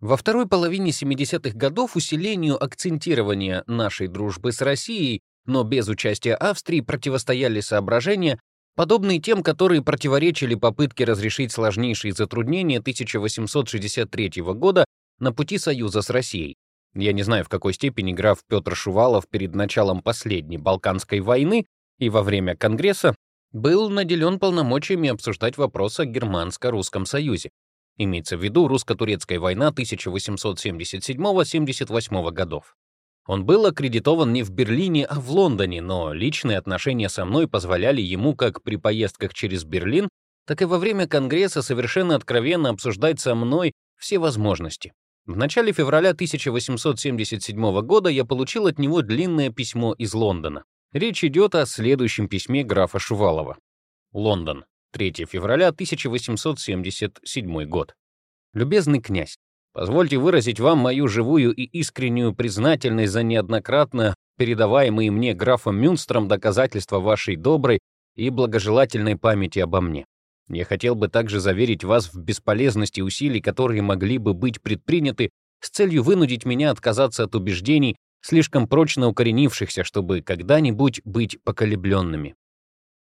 Во второй половине 70-х годов усилению акцентирования нашей дружбы с Россией, но без участия Австрии, противостояли соображения, подобные тем, которые противоречили попытке разрешить сложнейшие затруднения 1863 года на пути союза с Россией. Я не знаю, в какой степени граф Петр Шувалов перед началом последней Балканской войны и во время Конгресса был наделен полномочиями обсуждать вопрос о Германско-Русском Союзе. Имеется в виду русско-турецкая война 1877-78 годов. Он был аккредитован не в Берлине, а в Лондоне, но личные отношения со мной позволяли ему как при поездках через Берлин, так и во время Конгресса совершенно откровенно обсуждать со мной все возможности. В начале февраля 1877 года я получил от него длинное письмо из Лондона. Речь идет о следующем письме графа Шувалова. Лондон, 3 февраля 1877 год. «Любезный князь, позвольте выразить вам мою живую и искреннюю признательность за неоднократно передаваемые мне графом Мюнстером доказательства вашей доброй и благожелательной памяти обо мне. Я хотел бы также заверить вас в бесполезности усилий, которые могли бы быть предприняты с целью вынудить меня отказаться от убеждений, слишком прочно укоренившихся, чтобы когда-нибудь быть поколебленными.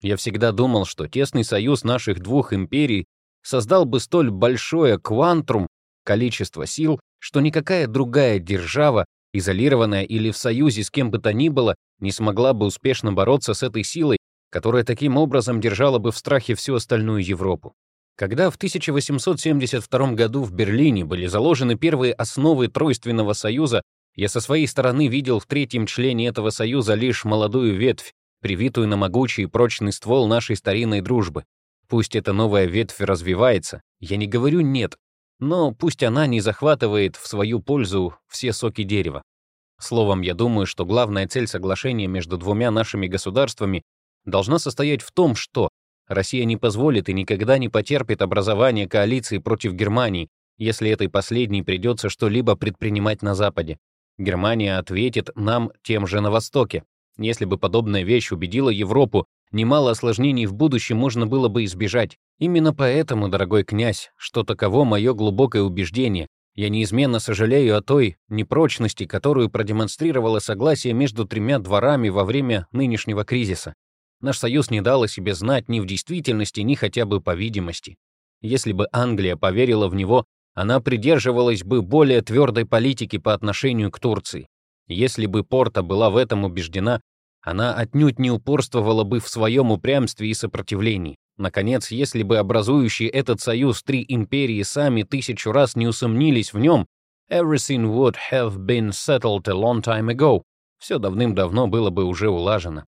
Я всегда думал, что тесный союз наших двух империй создал бы столь большое квантрум, количество сил, что никакая другая держава, изолированная или в союзе с кем бы то ни было, не смогла бы успешно бороться с этой силой, которая таким образом держала бы в страхе всю остальную Европу. Когда в 1872 году в Берлине были заложены первые основы Тройственного союза, я со своей стороны видел в третьем члене этого союза лишь молодую ветвь, привитую на могучий и прочный ствол нашей старинной дружбы. Пусть эта новая ветвь развивается, я не говорю «нет», но пусть она не захватывает в свою пользу все соки дерева. Словом, я думаю, что главная цель соглашения между двумя нашими государствами должна состоять в том, что Россия не позволит и никогда не потерпит образование коалиции против Германии, если этой последней придется что-либо предпринимать на Западе. Германия ответит нам тем же на Востоке. Если бы подобная вещь убедила Европу, немало осложнений в будущем можно было бы избежать. Именно поэтому, дорогой князь, что таково мое глубокое убеждение, я неизменно сожалею о той непрочности, которую продемонстрировало согласие между тремя дворами во время нынешнего кризиса. Наш союз не дал о себе знать ни в действительности, ни хотя бы по видимости. Если бы Англия поверила в него, она придерживалась бы более твердой политики по отношению к Турции. Если бы Порта была в этом убеждена, она отнюдь не упорствовала бы в своем упрямстве и сопротивлении. Наконец, если бы образующие этот союз три империи сами тысячу раз не усомнились в нем, everything would have been settled a long time ago. Все давным-давно было бы уже улажено.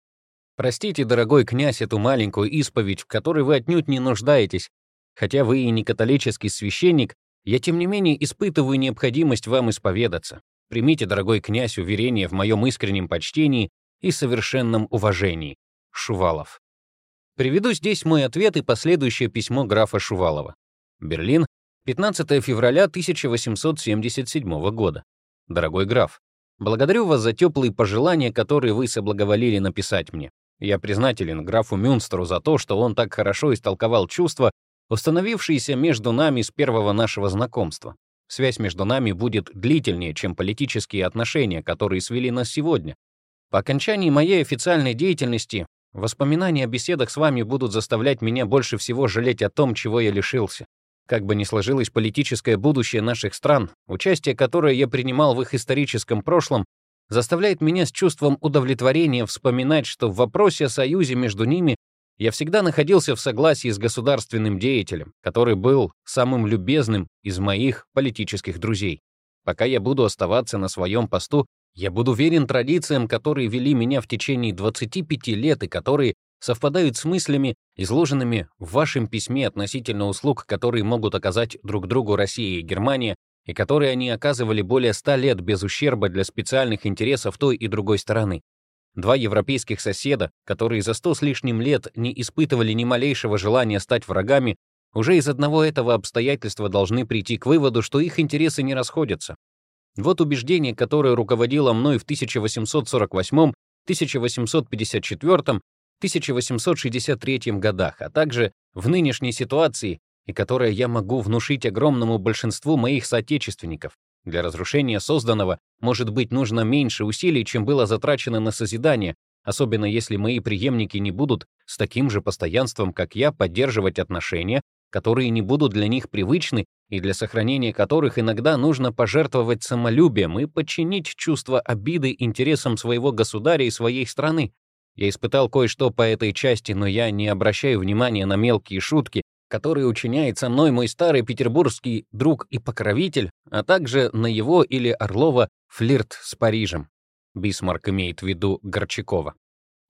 Простите, дорогой князь, эту маленькую исповедь, в которой вы отнюдь не нуждаетесь. Хотя вы и не католический священник, я тем не менее испытываю необходимость вам исповедаться. Примите, дорогой князь, уверение в моем искреннем почтении и совершенном уважении. Шувалов. Приведу здесь мой ответ и последующее письмо графа Шувалова. Берлин, 15 февраля 1877 года. Дорогой граф, благодарю вас за теплые пожелания, которые вы соблаговолили написать мне. Я признателен графу Мюнстеру за то, что он так хорошо истолковал чувства, установившиеся между нами с первого нашего знакомства. Связь между нами будет длительнее, чем политические отношения, которые свели нас сегодня. По окончании моей официальной деятельности воспоминания о беседах с вами будут заставлять меня больше всего жалеть о том, чего я лишился. Как бы ни сложилось политическое будущее наших стран, участие, которое я принимал в их историческом прошлом, заставляет меня с чувством удовлетворения вспоминать, что в вопросе о союзе между ними я всегда находился в согласии с государственным деятелем, который был самым любезным из моих политических друзей. Пока я буду оставаться на своем посту, я буду верен традициям, которые вели меня в течение 25 лет и которые совпадают с мыслями, изложенными в вашем письме относительно услуг, которые могут оказать друг другу Россия и Германия и которые они оказывали более ста лет без ущерба для специальных интересов той и другой стороны. Два европейских соседа, которые за сто с лишним лет не испытывали ни малейшего желания стать врагами, уже из одного этого обстоятельства должны прийти к выводу, что их интересы не расходятся. Вот убеждение, которое руководило мной в 1848, 1854, 1863 годах, а также в нынешней ситуации и которое я могу внушить огромному большинству моих соотечественников. Для разрушения созданного, может быть, нужно меньше усилий, чем было затрачено на созидание, особенно если мои преемники не будут с таким же постоянством, как я, поддерживать отношения, которые не будут для них привычны и для сохранения которых иногда нужно пожертвовать самолюбием и подчинить чувство обиды интересам своего государя и своей страны. Я испытал кое-что по этой части, но я не обращаю внимания на мелкие шутки, которые учиняет со мной мой старый петербургский друг и покровитель, а также на его или Орлова флирт с Парижем. Бисмарк имеет в виду Горчакова.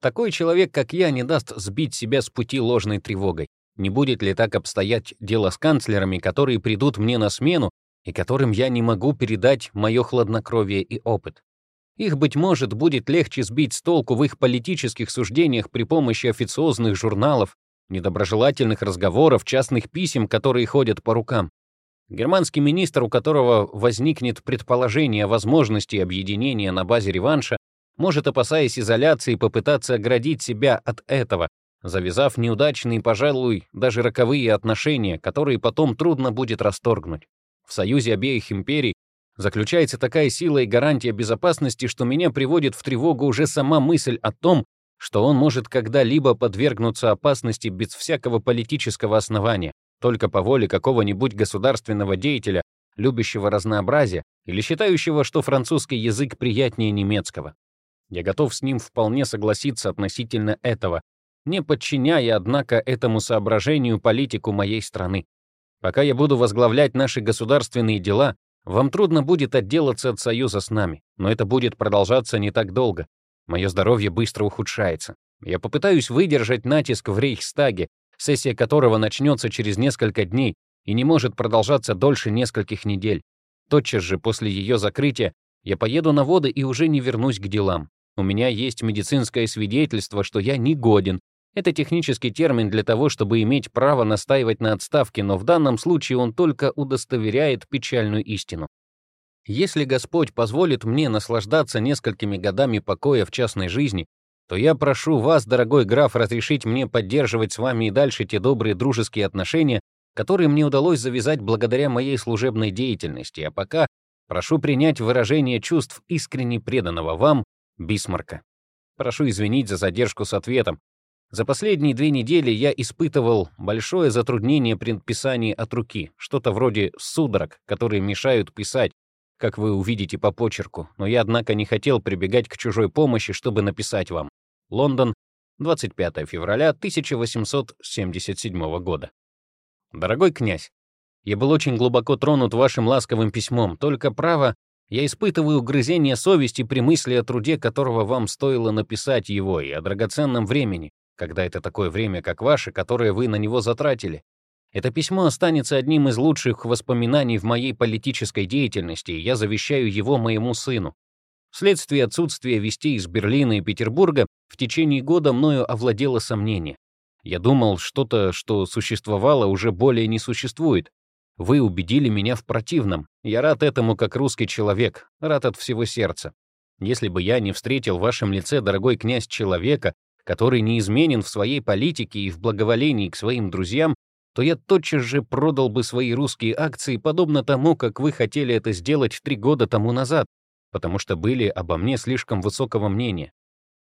Такой человек, как я, не даст сбить себя с пути ложной тревогой. Не будет ли так обстоять дело с канцлерами, которые придут мне на смену и которым я не могу передать мое хладнокровие и опыт? Их, быть может, будет легче сбить с толку в их политических суждениях при помощи официозных журналов, недоброжелательных разговоров, частных писем, которые ходят по рукам. Германский министр, у которого возникнет предположение о возможности объединения на базе реванша, может, опасаясь изоляции, попытаться оградить себя от этого, завязав неудачные, пожалуй, даже роковые отношения, которые потом трудно будет расторгнуть. В союзе обеих империй заключается такая сила и гарантия безопасности, что меня приводит в тревогу уже сама мысль о том, что он может когда-либо подвергнуться опасности без всякого политического основания, только по воле какого-нибудь государственного деятеля, любящего разнообразие или считающего, что французский язык приятнее немецкого. Я готов с ним вполне согласиться относительно этого, не подчиняя, однако, этому соображению политику моей страны. Пока я буду возглавлять наши государственные дела, вам трудно будет отделаться от союза с нами, но это будет продолжаться не так долго. Мое здоровье быстро ухудшается. Я попытаюсь выдержать натиск в Рейхстаге, сессия которого начнется через несколько дней и не может продолжаться дольше нескольких недель. Тотчас же после ее закрытия я поеду на воды и уже не вернусь к делам. У меня есть медицинское свидетельство, что я не годен. Это технический термин для того, чтобы иметь право настаивать на отставке, но в данном случае он только удостоверяет печальную истину. Если Господь позволит мне наслаждаться несколькими годами покоя в частной жизни, то я прошу вас, дорогой граф, разрешить мне поддерживать с вами и дальше те добрые дружеские отношения, которые мне удалось завязать благодаря моей служебной деятельности, а пока прошу принять выражение чувств искренне преданного вам Бисмарка. Прошу извинить за задержку с ответом. За последние две недели я испытывал большое затруднение при написании от руки, что-то вроде судорог, которые мешают писать, как вы увидите по почерку, но я, однако, не хотел прибегать к чужой помощи, чтобы написать вам. Лондон, 25 февраля 1877 года. Дорогой князь, я был очень глубоко тронут вашим ласковым письмом, только право, я испытываю угрызение совести при мысли о труде, которого вам стоило написать его, и о драгоценном времени, когда это такое время, как ваше, которое вы на него затратили. Это письмо останется одним из лучших воспоминаний в моей политической деятельности, и я завещаю его моему сыну. Вследствие отсутствия вестей из Берлина и Петербурга в течение года мною овладело сомнение. Я думал, что-то, что существовало, уже более не существует. Вы убедили меня в противном. Я рад этому как русский человек, рад от всего сердца. Если бы я не встретил в вашем лице, дорогой князь, человека, который неизменен в своей политике и в благоволении к своим друзьям, то я тотчас же продал бы свои русские акции, подобно тому, как вы хотели это сделать три года тому назад, потому что были обо мне слишком высокого мнения.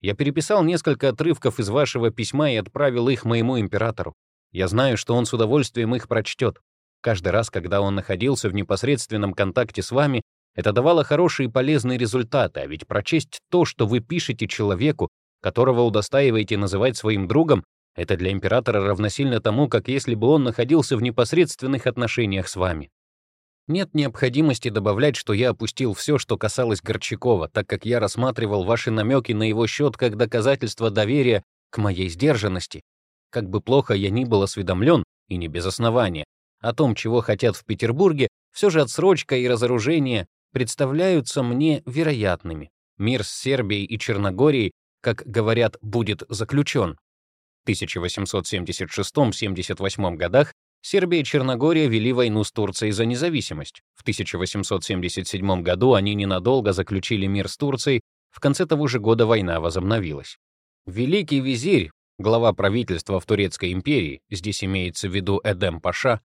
Я переписал несколько отрывков из вашего письма и отправил их моему императору. Я знаю, что он с удовольствием их прочтет. Каждый раз, когда он находился в непосредственном контакте с вами, это давало хорошие и полезные результаты, а ведь прочесть то, что вы пишете человеку, которого удостаиваете называть своим другом, это для императора равносильно тому, как если бы он находился в непосредственных отношениях с вами. Нет необходимости добавлять, что я опустил все, что касалось Горчакова, так как я рассматривал ваши намеки на его счет как доказательство доверия к моей сдержанности. Как бы плохо я ни был осведомлен, и не без основания, о том, чего хотят в Петербурге, все же отсрочка и разоружение представляются мне вероятными. Мир с Сербией и Черногорией, как говорят, будет заключен. 1876-78 годах Сербия и Черногория вели войну с Турцией за независимость. В 1877 году они ненадолго заключили мир с Турцией, в конце того же года война возобновилась. Великий визирь, глава правительства в Турецкой империи, здесь имеется в виду Эдем Паша,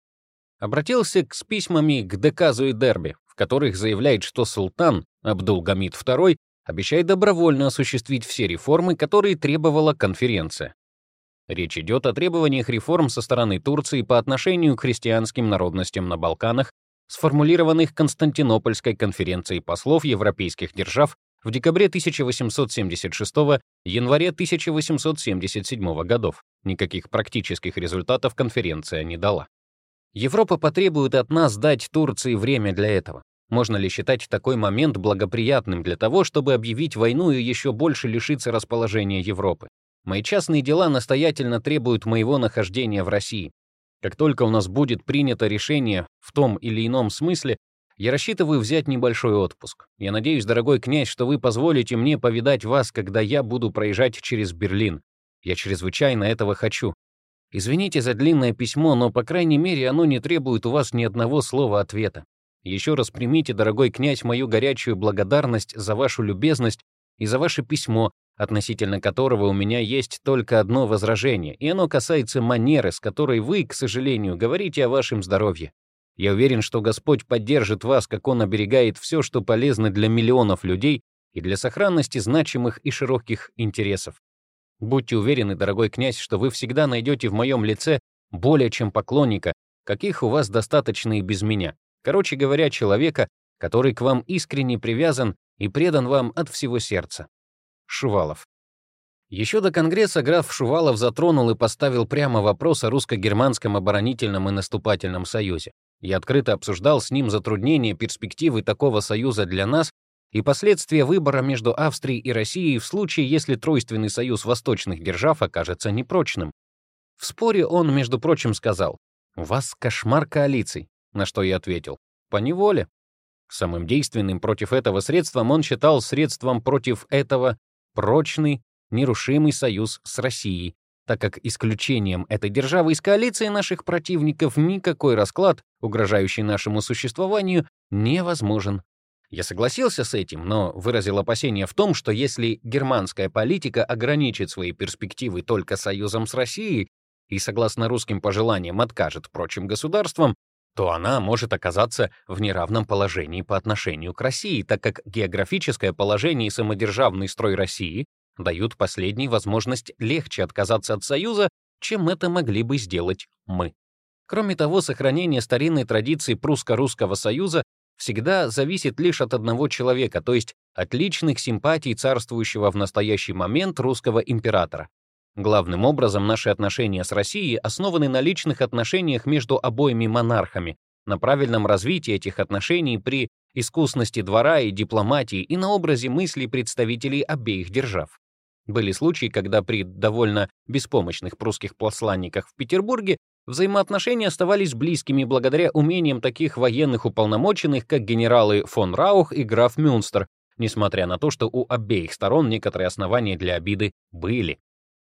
обратился с письмами к Деказу и Дерби, в которых заявляет, что султан Абдул-Гамид II обещает добровольно осуществить все реформы, которые требовала конференция. Речь идет о требованиях реформ со стороны Турции по отношению к христианским народностям на Балканах, сформулированных Константинопольской конференцией послов европейских держав в декабре 1876 январе 1877 годов. Никаких практических результатов конференция не дала. Европа потребует от нас дать Турции время для этого. Можно ли считать такой момент благоприятным для того, чтобы объявить войну и еще больше лишиться расположения Европы? Мои частные дела настоятельно требуют моего нахождения в России. Как только у нас будет принято решение в том или ином смысле, я рассчитываю взять небольшой отпуск. Я надеюсь, дорогой князь, что вы позволите мне повидать вас, когда я буду проезжать через Берлин. Я чрезвычайно этого хочу. Извините за длинное письмо, но, по крайней мере, оно не требует у вас ни одного слова ответа. Еще раз примите, дорогой князь, мою горячую благодарность за вашу любезность и за ваше письмо, относительно которого у меня есть только одно возражение, и оно касается манеры, с которой вы, к сожалению, говорите о вашем здоровье. Я уверен, что Господь поддержит вас, как Он оберегает все, что полезно для миллионов людей и для сохранности значимых и широких интересов. Будьте уверены, дорогой князь, что вы всегда найдете в моем лице более чем поклонника, каких у вас достаточно и без меня. Короче говоря, человека, который к вам искренне привязан и предан вам от всего сердца. Шувалов. Еще до Конгресса граф Шувалов затронул и поставил прямо вопрос о русско-германском оборонительном и наступательном союзе. Я открыто обсуждал с ним затруднения перспективы такого союза для нас и последствия выбора между Австрией и Россией в случае, если тройственный союз восточных держав окажется непрочным. В споре он, между прочим, сказал, «У вас кошмар коалиций», на что я ответил, «По неволе». Самым действенным против этого средством он считал средством против этого прочный, нерушимый союз с Россией, так как исключением этой державы из коалиции наших противников никакой расклад, угрожающий нашему существованию, невозможен. Я согласился с этим, но выразил опасение в том, что если германская политика ограничит свои перспективы только союзом с Россией и, согласно русским пожеланиям, откажет прочим государствам, то она может оказаться в неравном положении по отношению к России, так как географическое положение и самодержавный строй России дают последней возможность легче отказаться от Союза, чем это могли бы сделать мы. Кроме того, сохранение старинной традиции прусско-русского союза всегда зависит лишь от одного человека, то есть от личных симпатий царствующего в настоящий момент русского императора. Главным образом наши отношения с Россией основаны на личных отношениях между обоими монархами, на правильном развитии этих отношений при искусности двора и дипломатии и на образе мыслей представителей обеих держав. Были случаи, когда при довольно беспомощных прусских посланниках в Петербурге взаимоотношения оставались близкими благодаря умениям таких военных уполномоченных, как генералы фон Раух и граф Мюнстер, несмотря на то, что у обеих сторон некоторые основания для обиды были.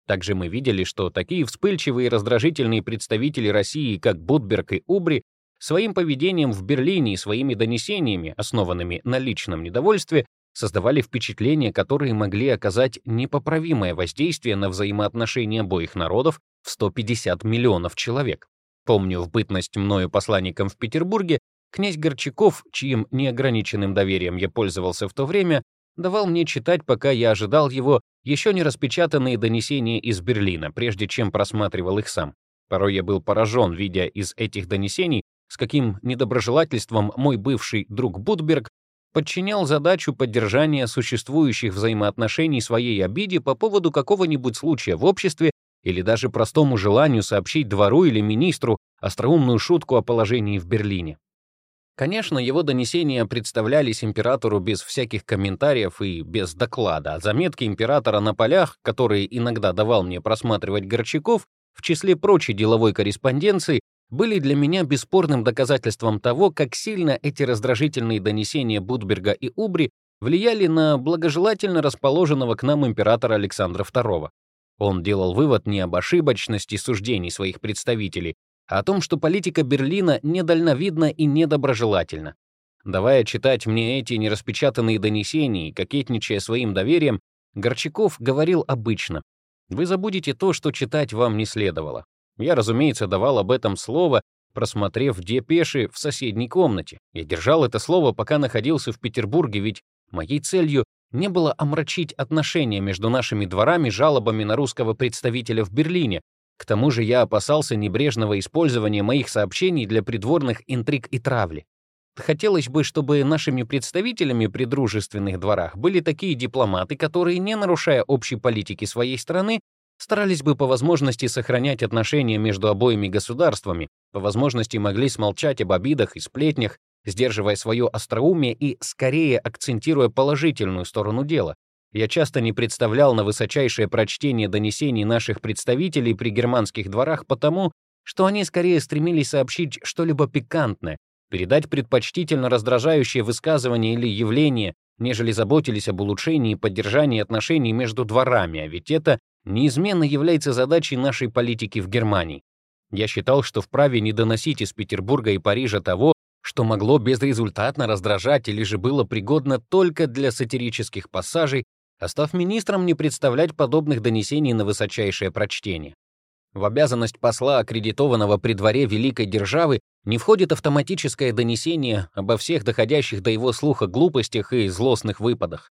Также мы видели, что такие вспыльчивые и раздражительные представители России, как Будберг и Убри, своим поведением в Берлине и своими донесениями, основанными на личном недовольстве, создавали впечатления, которые могли оказать непоправимое воздействие на взаимоотношения обоих народов в 150 миллионов человек. Помню, в бытность мною посланником в Петербурге, князь Горчаков, чьим неограниченным доверием я пользовался в то время, давал мне читать, пока я ожидал его, еще не распечатанные донесения из Берлина, прежде чем просматривал их сам. Порой я был поражен, видя из этих донесений, с каким недоброжелательством мой бывший друг Будберг подчинял задачу поддержания существующих взаимоотношений своей обиде по поводу какого-нибудь случая в обществе или даже простому желанию сообщить двору или министру остроумную шутку о положении в Берлине. Конечно, его донесения представлялись императору без всяких комментариев и без доклада, а заметки императора на полях, которые иногда давал мне просматривать Горчаков, в числе прочей деловой корреспонденции, были для меня бесспорным доказательством того, как сильно эти раздражительные донесения Будберга и Убри влияли на благожелательно расположенного к нам императора Александра II. Он делал вывод не об ошибочности суждений своих представителей, о том, что политика Берлина недальновидна и недоброжелательна. Давая читать мне эти нераспечатанные донесения и кокетничая своим доверием, Горчаков говорил обычно. Вы забудете то, что читать вам не следовало. Я, разумеется, давал об этом слово просмотрев депеши в соседней комнате. Я держал это слово, пока находился в Петербурге, ведь моей целью не было омрачить отношения между нашими дворами жалобами на русского представителя в Берлине. К тому же я опасался небрежного использования моих сообщений для придворных интриг и травли. Хотелось бы, чтобы нашими представителями при дружественных дворах были такие дипломаты, которые, не нарушая общей политики своей страны, старались бы по возможности сохранять отношения между обоими государствами, по возможности могли смолчать об обидах и сплетнях, сдерживая свое остроумие и скорее акцентируя положительную сторону дела. Я часто не представлял на высочайшее прочтение донесений наших представителей при германских дворах потому, что они скорее стремились сообщить что-либо пикантное, передать предпочтительно раздражающее высказывание или явление, нежели заботились об улучшении и поддержании отношений между дворами, а ведь это неизменно является задачей нашей политики в Германии. Я считал, что вправе не доносить из Петербурга и Парижа того, что могло безрезультатно раздражать или же было пригодно только для сатирических пассажей, а став министром не представлять подобных донесений на высочайшее прочтение. В обязанность посла, аккредитованного при дворе великой державы, не входит автоматическое донесение обо всех доходящих до его слуха глупостях и злостных выпадах.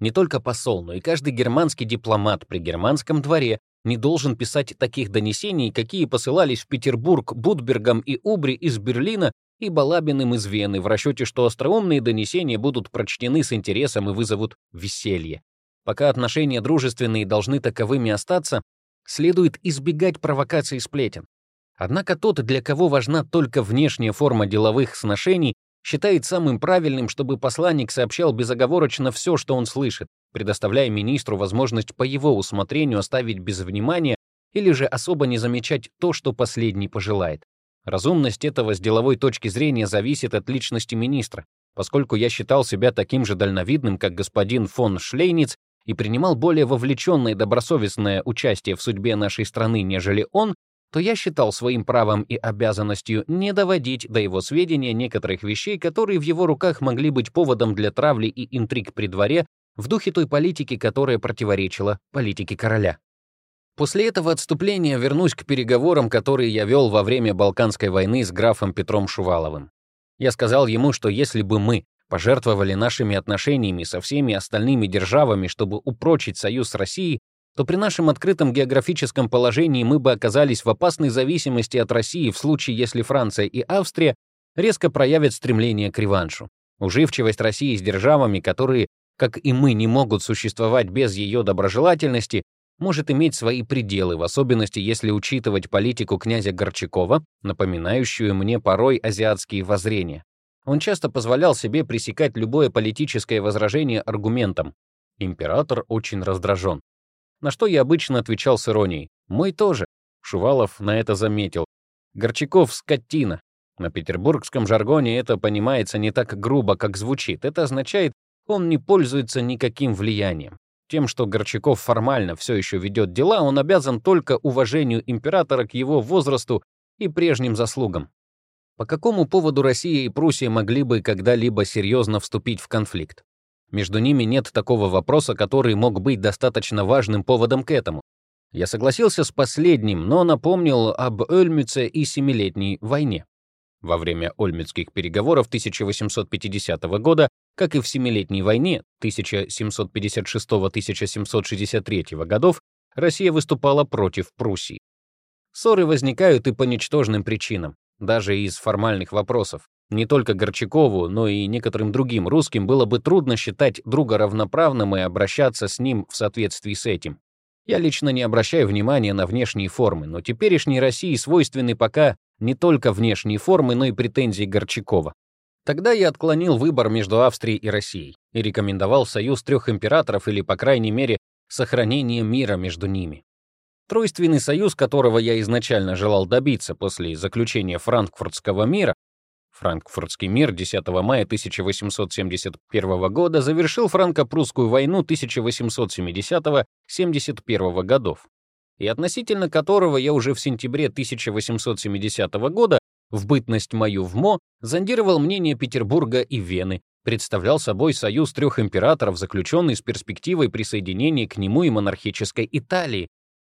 Не только посол, но и каждый германский дипломат при германском дворе не должен писать таких донесений, какие посылались в Петербург Будбергом и Убри из Берлина и Балабиным из Вены в расчете, что остроумные донесения будут прочтены с интересом и вызовут веселье. Пока отношения дружественные должны таковыми остаться, следует избегать провокаций и сплетен. Однако тот, для кого важна только внешняя форма деловых сношений, считает самым правильным, чтобы посланник сообщал безоговорочно все, что он слышит, предоставляя министру возможность по его усмотрению оставить без внимания или же особо не замечать то, что последний пожелает. Разумность этого с деловой точки зрения зависит от личности министра. Поскольку я считал себя таким же дальновидным, как господин фон Шлейниц, и принимал более вовлеченное и добросовестное участие в судьбе нашей страны, нежели он, то я считал своим правом и обязанностью не доводить до его сведения некоторых вещей, которые в его руках могли быть поводом для травли и интриг при дворе в духе той политики, которая противоречила политике короля. После этого отступления вернусь к переговорам, которые я вел во время Балканской войны с графом Петром Шуваловым. Я сказал ему, что если бы мы пожертвовали нашими отношениями со всеми остальными державами, чтобы упрочить союз с Россией, то при нашем открытом географическом положении мы бы оказались в опасной зависимости от России в случае, если Франция и Австрия резко проявят стремление к реваншу. Уживчивость России с державами, которые, как и мы, не могут существовать без ее доброжелательности, может иметь свои пределы, в особенности если учитывать политику князя Горчакова, напоминающую мне порой азиатские воззрения. Он часто позволял себе пресекать любое политическое возражение аргументом. Император очень раздражен. На что я обычно отвечал с иронией. «Мой тоже». Шувалов на это заметил. «Горчаков — скотина». На петербургском жаргоне это понимается не так грубо, как звучит. Это означает, он не пользуется никаким влиянием. Тем, что Горчаков формально все еще ведет дела, он обязан только уважению императора к его возрасту и прежним заслугам. По какому поводу Россия и Пруссия могли бы когда-либо серьезно вступить в конфликт? Между ними нет такого вопроса, который мог быть достаточно важным поводом к этому. Я согласился с последним, но напомнил об Ольмюце и Семилетней войне. Во время Ольмюцких переговоров 1850 года, как и в Семилетней войне 1756-1763 годов, Россия выступала против Пруссии. Ссоры возникают и по ничтожным причинам даже из формальных вопросов. Не только Горчакову, но и некоторым другим русским было бы трудно считать друга равноправным и обращаться с ним в соответствии с этим. Я лично не обращаю внимания на внешние формы, но теперешней России свойственны пока не только внешние формы, но и претензии Горчакова. Тогда я отклонил выбор между Австрией и Россией и рекомендовал союз трех императоров или, по крайней мере, сохранение мира между ними. Тройственный союз, которого я изначально желал добиться после заключения Франкфуртского мира, Франкфуртский мир 10 мая 1871 года завершил франко-прусскую войну 1870-71 годов, и относительно которого я уже в сентябре 1870 года в бытность мою в МО зондировал мнение Петербурга и Вены, представлял собой союз трех императоров, заключенный с перспективой присоединения к нему и монархической Италии,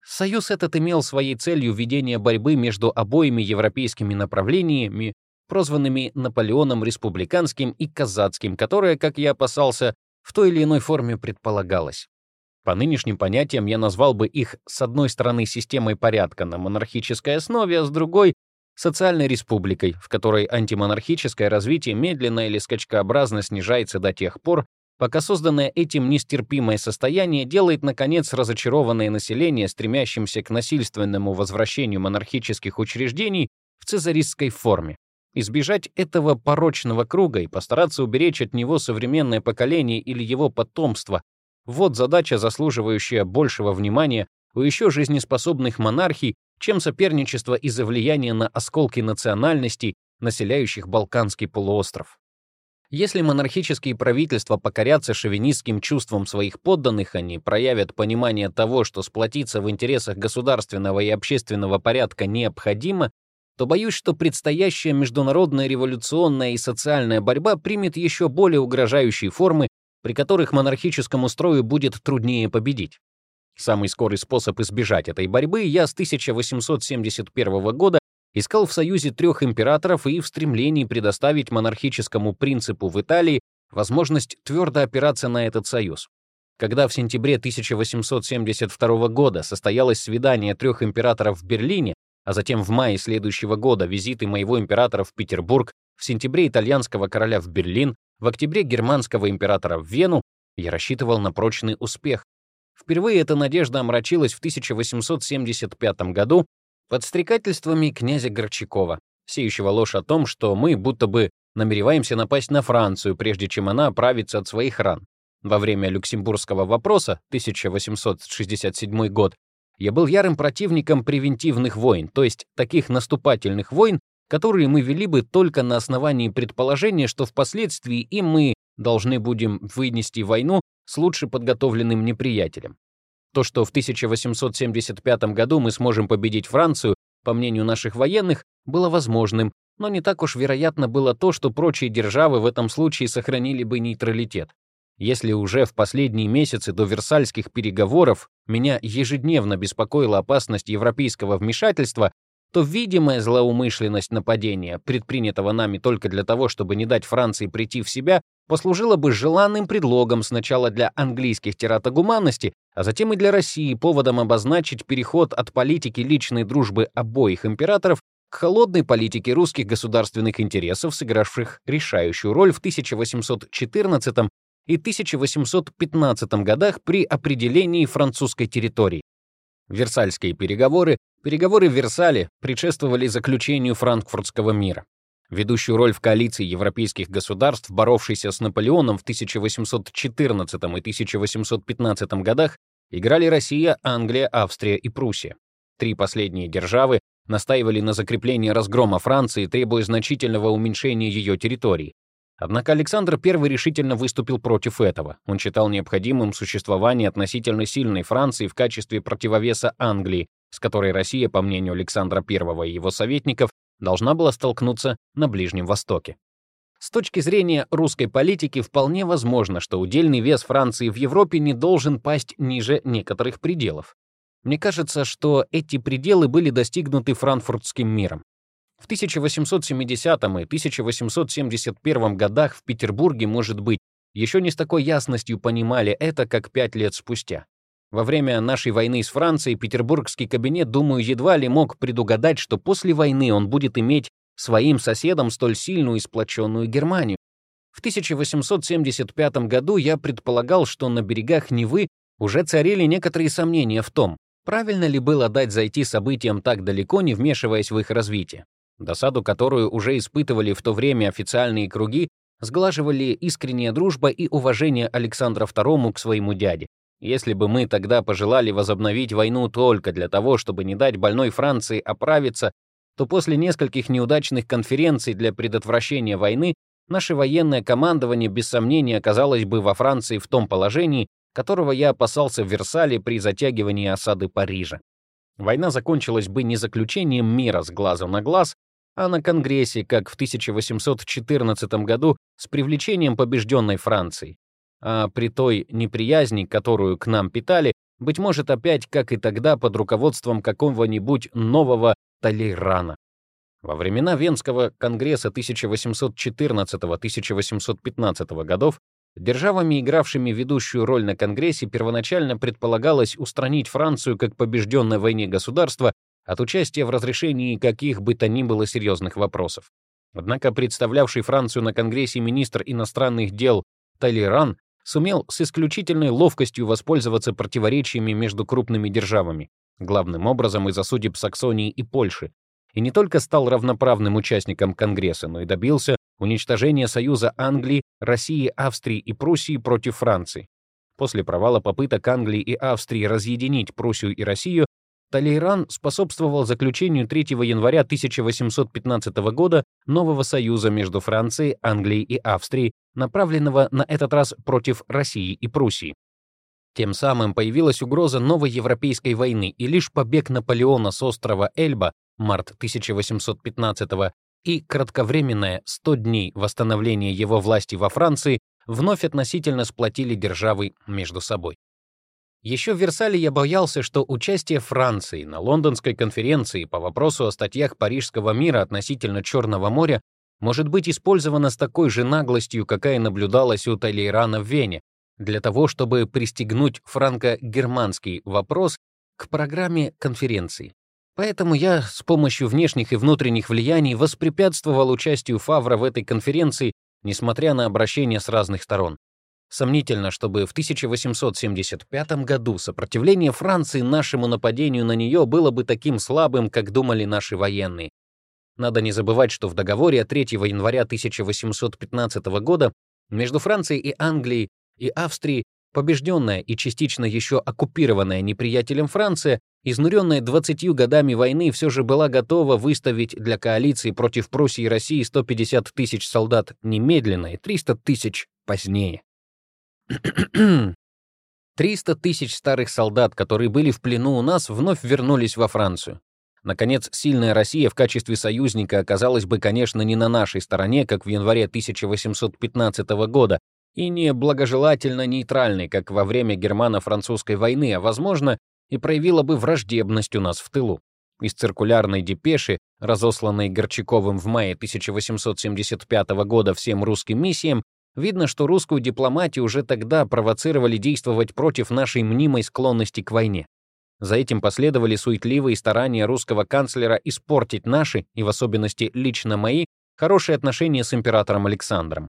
Союз этот имел своей целью ведение борьбы между обоими европейскими направлениями, прозванными Наполеоном республиканским и казацким, которое, как я опасался, в той или иной форме предполагалось. По нынешним понятиям я назвал бы их с одной стороны системой порядка на монархической основе, а с другой — социальной республикой, в которой антимонархическое развитие медленно или скачкообразно снижается до тех пор, пока созданное этим нестерпимое состояние делает, наконец, разочарованное население, стремящимся к насильственному возвращению монархических учреждений в цезаристской форме. Избежать этого порочного круга и постараться уберечь от него современное поколение или его потомство — вот задача, заслуживающая большего внимания у еще жизнеспособных монархий, чем соперничество из-за влияния на осколки национальностей, населяющих Балканский полуостров. Если монархические правительства покорятся шовинистским чувствам своих подданных, они проявят понимание того, что сплотиться в интересах государственного и общественного порядка необходимо, то боюсь, что предстоящая международная революционная и социальная борьба примет еще более угрожающие формы, при которых монархическому строю будет труднее победить. Самый скорый способ избежать этой борьбы я с 1871 года искал в союзе трех императоров и в стремлении предоставить монархическому принципу в Италии возможность твердо опираться на этот союз. Когда в сентябре 1872 года состоялось свидание трех императоров в Берлине, а затем в мае следующего года визиты моего императора в Петербург, в сентябре итальянского короля в Берлин, в октябре германского императора в Вену, я рассчитывал на прочный успех. Впервые эта надежда омрачилась в 1875 году подстрекательствами князя Горчакова, сеющего ложь о том, что мы будто бы намереваемся напасть на Францию, прежде чем она оправится от своих ран. Во время Люксембургского вопроса, 1867 год, я был ярым противником превентивных войн, то есть таких наступательных войн, которые мы вели бы только на основании предположения, что впоследствии и мы должны будем вынести войну с лучше подготовленным неприятелем. То, что в 1875 году мы сможем победить Францию, по мнению наших военных, было возможным, но не так уж вероятно было то, что прочие державы в этом случае сохранили бы нейтралитет. Если уже в последние месяцы до Версальских переговоров меня ежедневно беспокоила опасность европейского вмешательства, то видимая злоумышленность нападения, предпринятого нами только для того, чтобы не дать Франции прийти в себя, послужила бы желанным предлогом сначала для английских тератогуманности, а затем и для России поводом обозначить переход от политики личной дружбы обоих императоров к холодной политике русских государственных интересов, сыгравших решающую роль в 1814 и 1815 годах при определении французской территории. Версальские переговоры, переговоры в Версале предшествовали заключению Франкфуртского мира. Ведущую роль в коалиции европейских государств, боровшейся с Наполеоном в 1814 и 1815 годах, играли Россия, Англия, Австрия и Пруссия. Три последние державы настаивали на закреплении разгрома Франции, требуя значительного уменьшения ее территории. Однако Александр I решительно выступил против этого. Он считал необходимым существование относительно сильной Франции в качестве противовеса Англии, с которой Россия, по мнению Александра I и его советников, должна была столкнуться на Ближнем Востоке. С точки зрения русской политики вполне возможно, что удельный вес Франции в Европе не должен пасть ниже некоторых пределов. Мне кажется, что эти пределы были достигнуты Франкфуртским миром. В 1870 и 1871 годах в Петербурге, может быть, еще не с такой ясностью понимали это, как пять лет спустя. Во время нашей войны с Францией петербургский кабинет, думаю, едва ли мог предугадать, что после войны он будет иметь своим соседом столь сильную и сплоченную Германию. В 1875 году я предполагал, что на берегах Невы уже царили некоторые сомнения в том, правильно ли было дать зайти событиям так далеко, не вмешиваясь в их развитие. Досаду, которую уже испытывали в то время официальные круги, сглаживали искренняя дружба и уважение Александра II к своему дяде. Если бы мы тогда пожелали возобновить войну только для того, чтобы не дать больной Франции оправиться, то после нескольких неудачных конференций для предотвращения войны наше военное командование без сомнения оказалось бы во Франции в том положении, которого я опасался в Версале при затягивании осады Парижа. Война закончилась бы не заключением мира с глазу на глаз, а на Конгрессе, как в 1814 году, с привлечением побежденной Франции. А при той неприязни, которую к нам питали, быть может, опять, как и тогда, под руководством какого-нибудь нового Талейрана. Во времена Венского конгресса 1814-1815 годов державами, игравшими ведущую роль на конгрессе, первоначально предполагалось устранить Францию как побежденное в войне государство от участия в разрешении каких бы то ни было серьезных вопросов. Однако представлявший Францию на конгрессе министр иностранных дел Талейран сумел с исключительной ловкостью воспользоваться противоречиями между крупными державами, главным образом из-за судеб Саксонии и Польши, и не только стал равноправным участником Конгресса, но и добился уничтожения союза Англии, России, Австрии и Пруссии против Франции. После провала попыток Англии и Австрии разъединить Пруссию и Россию, Талейран способствовал заключению 3 января 1815 года нового союза между Францией, Англией и Австрией, направленного на этот раз против России и Пруссии. Тем самым появилась угроза новой европейской войны, и лишь побег Наполеона с острова Эльба март 1815 и кратковременное 100 дней восстановления его власти во Франции вновь относительно сплотили державы между собой. Еще в Версале я боялся, что участие Франции на лондонской конференции по вопросу о статьях Парижского мира относительно Черного моря может быть использовано с такой же наглостью, какая наблюдалась у Талейрана в Вене, для того, чтобы пристегнуть франко-германский вопрос к программе конференции. Поэтому я с помощью внешних и внутренних влияний воспрепятствовал участию Фавра в этой конференции, несмотря на обращения с разных сторон. Сомнительно, чтобы в 1875 году сопротивление Франции нашему нападению на нее было бы таким слабым, как думали наши военные. Надо не забывать, что в договоре от 3 января 1815 года между Францией и Англией и Австрией побежденная и частично еще оккупированная неприятелем Франция изнуренная 20 годами войны, все же была готова выставить для коалиции против Пруссии и России 150 тысяч солдат немедленно и 300 тысяч позднее. 300 тысяч старых солдат, которые были в плену у нас, вновь вернулись во Францию. Наконец, сильная Россия в качестве союзника оказалась бы, конечно, не на нашей стороне, как в январе 1815 года, и не благожелательно нейтральной, как во время германо-французской войны, а, возможно, и проявила бы враждебность у нас в тылу. Из циркулярной депеши, разосланной Горчаковым в мае 1875 года всем русским миссиям, видно, что русскую дипломатию уже тогда провоцировали действовать против нашей мнимой склонности к войне. За этим последовали суетливые старания русского канцлера испортить наши, и в особенности лично мои, хорошие отношения с императором Александром.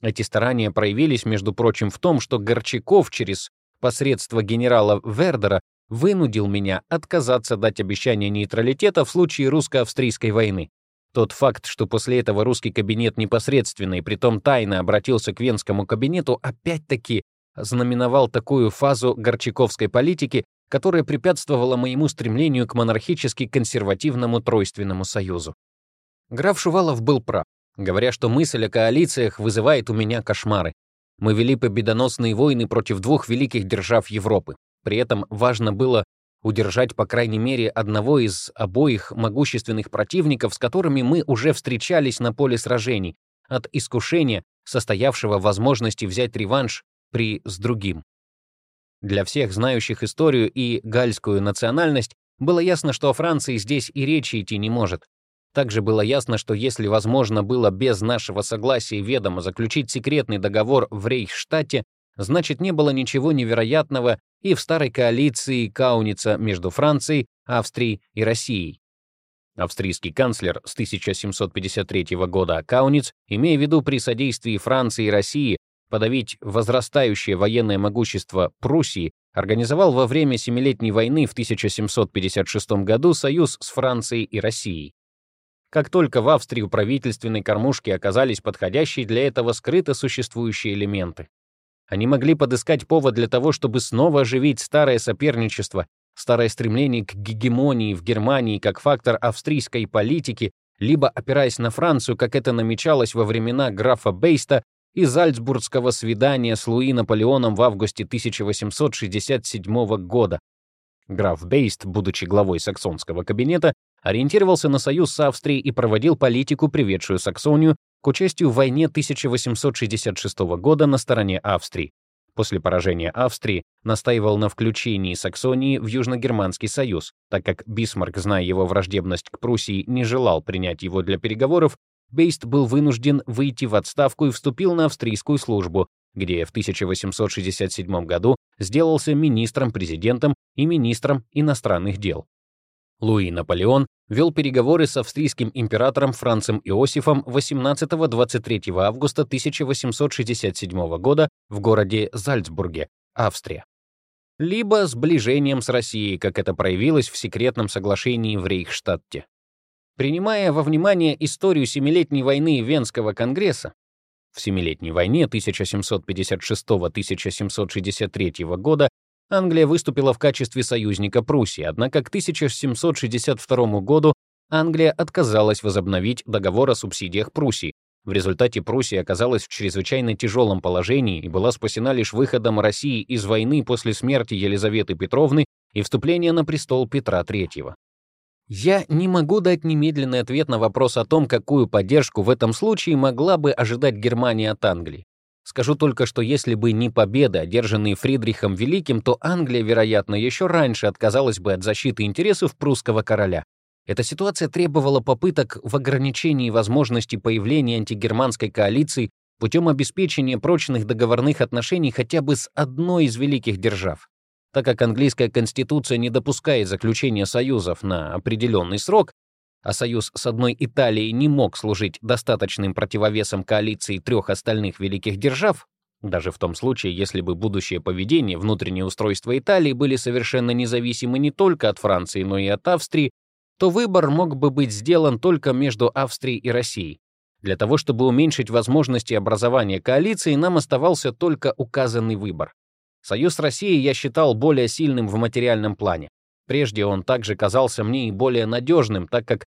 Эти старания проявились, между прочим, в том, что Горчаков через посредство генерала Вердера вынудил меня отказаться дать обещание нейтралитета в случае русско-австрийской войны. Тот факт, что после этого русский кабинет непосредственно и притом тайно обратился к венскому кабинету, опять-таки знаменовал такую фазу горчаковской политики, которая препятствовала моему стремлению к монархически консервативному тройственному союзу. Граф Шувалов был прав, говоря, что мысль о коалициях вызывает у меня кошмары. Мы вели победоносные войны против двух великих держав Европы. При этом важно было удержать по крайней мере одного из обоих могущественных противников, с которыми мы уже встречались на поле сражений, от искушения, состоявшего в возможности взять реванш при с другим. Для всех знающих историю и гальскую национальность было ясно, что о Франции здесь и речи идти не может. Также было ясно, что если возможно было без нашего согласия ведомо заключить секретный договор в Рейхштадте, значит не было ничего невероятного и в старой коалиции Кауница между Францией, Австрией и Россией. Австрийский канцлер с 1753 года Кауниц, имея в виду при содействии Франции и России подавить возрастающее военное могущество Пруссии, организовал во время Семилетней войны в 1756 году союз с Францией и Россией. Как только в Австрии у правительственной кормушки оказались подходящие для этого скрыто существующие элементы. Они могли подыскать повод для того, чтобы снова оживить старое соперничество, старое стремление к гегемонии в Германии как фактор австрийской политики, либо опираясь на Францию, как это намечалось во времена графа Бейста и Зальцбургского свидания с Луи Наполеоном в августе 1867 года. Граф Бейст, будучи главой саксонского кабинета, ориентировался на союз с Австрией и проводил политику, приведшую Саксонию к участию в войне 1866 года на стороне Австрии. после поражения Австрии, настаивал на включении Саксонии в Южногерманский союз, так как Бисмарк, зная его враждебность к Пруссии, не желал принять его для переговоров, Бейст был вынужден выйти в отставку и вступил на австрийскую службу, где в 1867 году сделался министром-президентом и министром иностранных дел. Луи Наполеон вел переговоры с австрийским императором Францем Иосифом 18-23 августа 1867 года в городе Зальцбурге, Австрия. Либо сближением с Россией, как это проявилось в секретном соглашении в Рейхштадте. Принимая во внимание историю Семилетней войны Венского конгресса, в Семилетней войне 1756-1763 года Англия выступила в качестве союзника Пруссии, однако к 1762 году Англия отказалась возобновить договор о субсидиях Пруссии. В результате Пруссия оказалась в чрезвычайно тяжелом положении и была спасена лишь выходом России из войны после смерти Елизаветы Петровны и вступления на престол Петра III. Я не могу дать немедленный ответ на вопрос о том, какую поддержку в этом случае могла бы ожидать Германия от Англии. Скажу только, что если бы не победы, одержанные Фридрихом Великим, то Англия, вероятно, еще раньше отказалась бы от защиты интересов прусского короля. Эта ситуация требовала попыток в ограничении возможности появления антигерманской коалиции путем обеспечения прочных договорных отношений хотя бы с одной из великих держав. Так как английская конституция не допускает заключения союзов на определенный срок, а союз с одной Италией не мог служить достаточным противовесом коалиции трех остальных великих держав, даже в том случае, если бы будущее поведение, внутреннее устройство Италии были совершенно независимы не только от Франции, но и от Австрии, то выбор мог бы быть сделан только между Австрией и Россией. Для того, чтобы уменьшить возможности образования коалиции, нам оставался только указанный выбор. Союз с Россией я считал более сильным в материальном плане. Прежде он также казался мне и более надежным, так как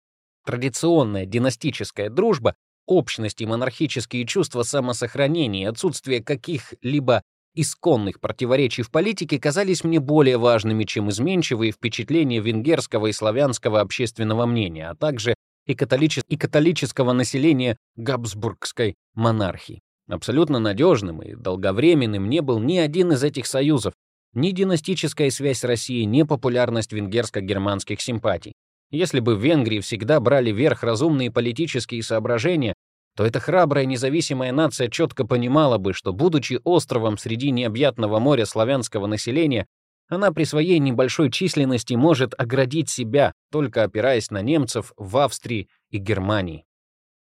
традиционная династическая дружба, общность и монархические чувства самосохранения и отсутствие каких-либо исконных противоречий в политике казались мне более важными, чем изменчивые впечатления венгерского и славянского общественного мнения, а также и, католичес и католического населения Габсбургской монархии. Абсолютно надежным и долговременным не был ни один из этих союзов, ни династическая связь России, ни популярность венгерско-германских симпатий. Если бы в Венгрии всегда брали верх разумные политические соображения, то эта храбрая независимая нация четко понимала бы, что, будучи островом среди необъятного моря славянского населения, она при своей небольшой численности может оградить себя, только опираясь на немцев в Австрии и Германии.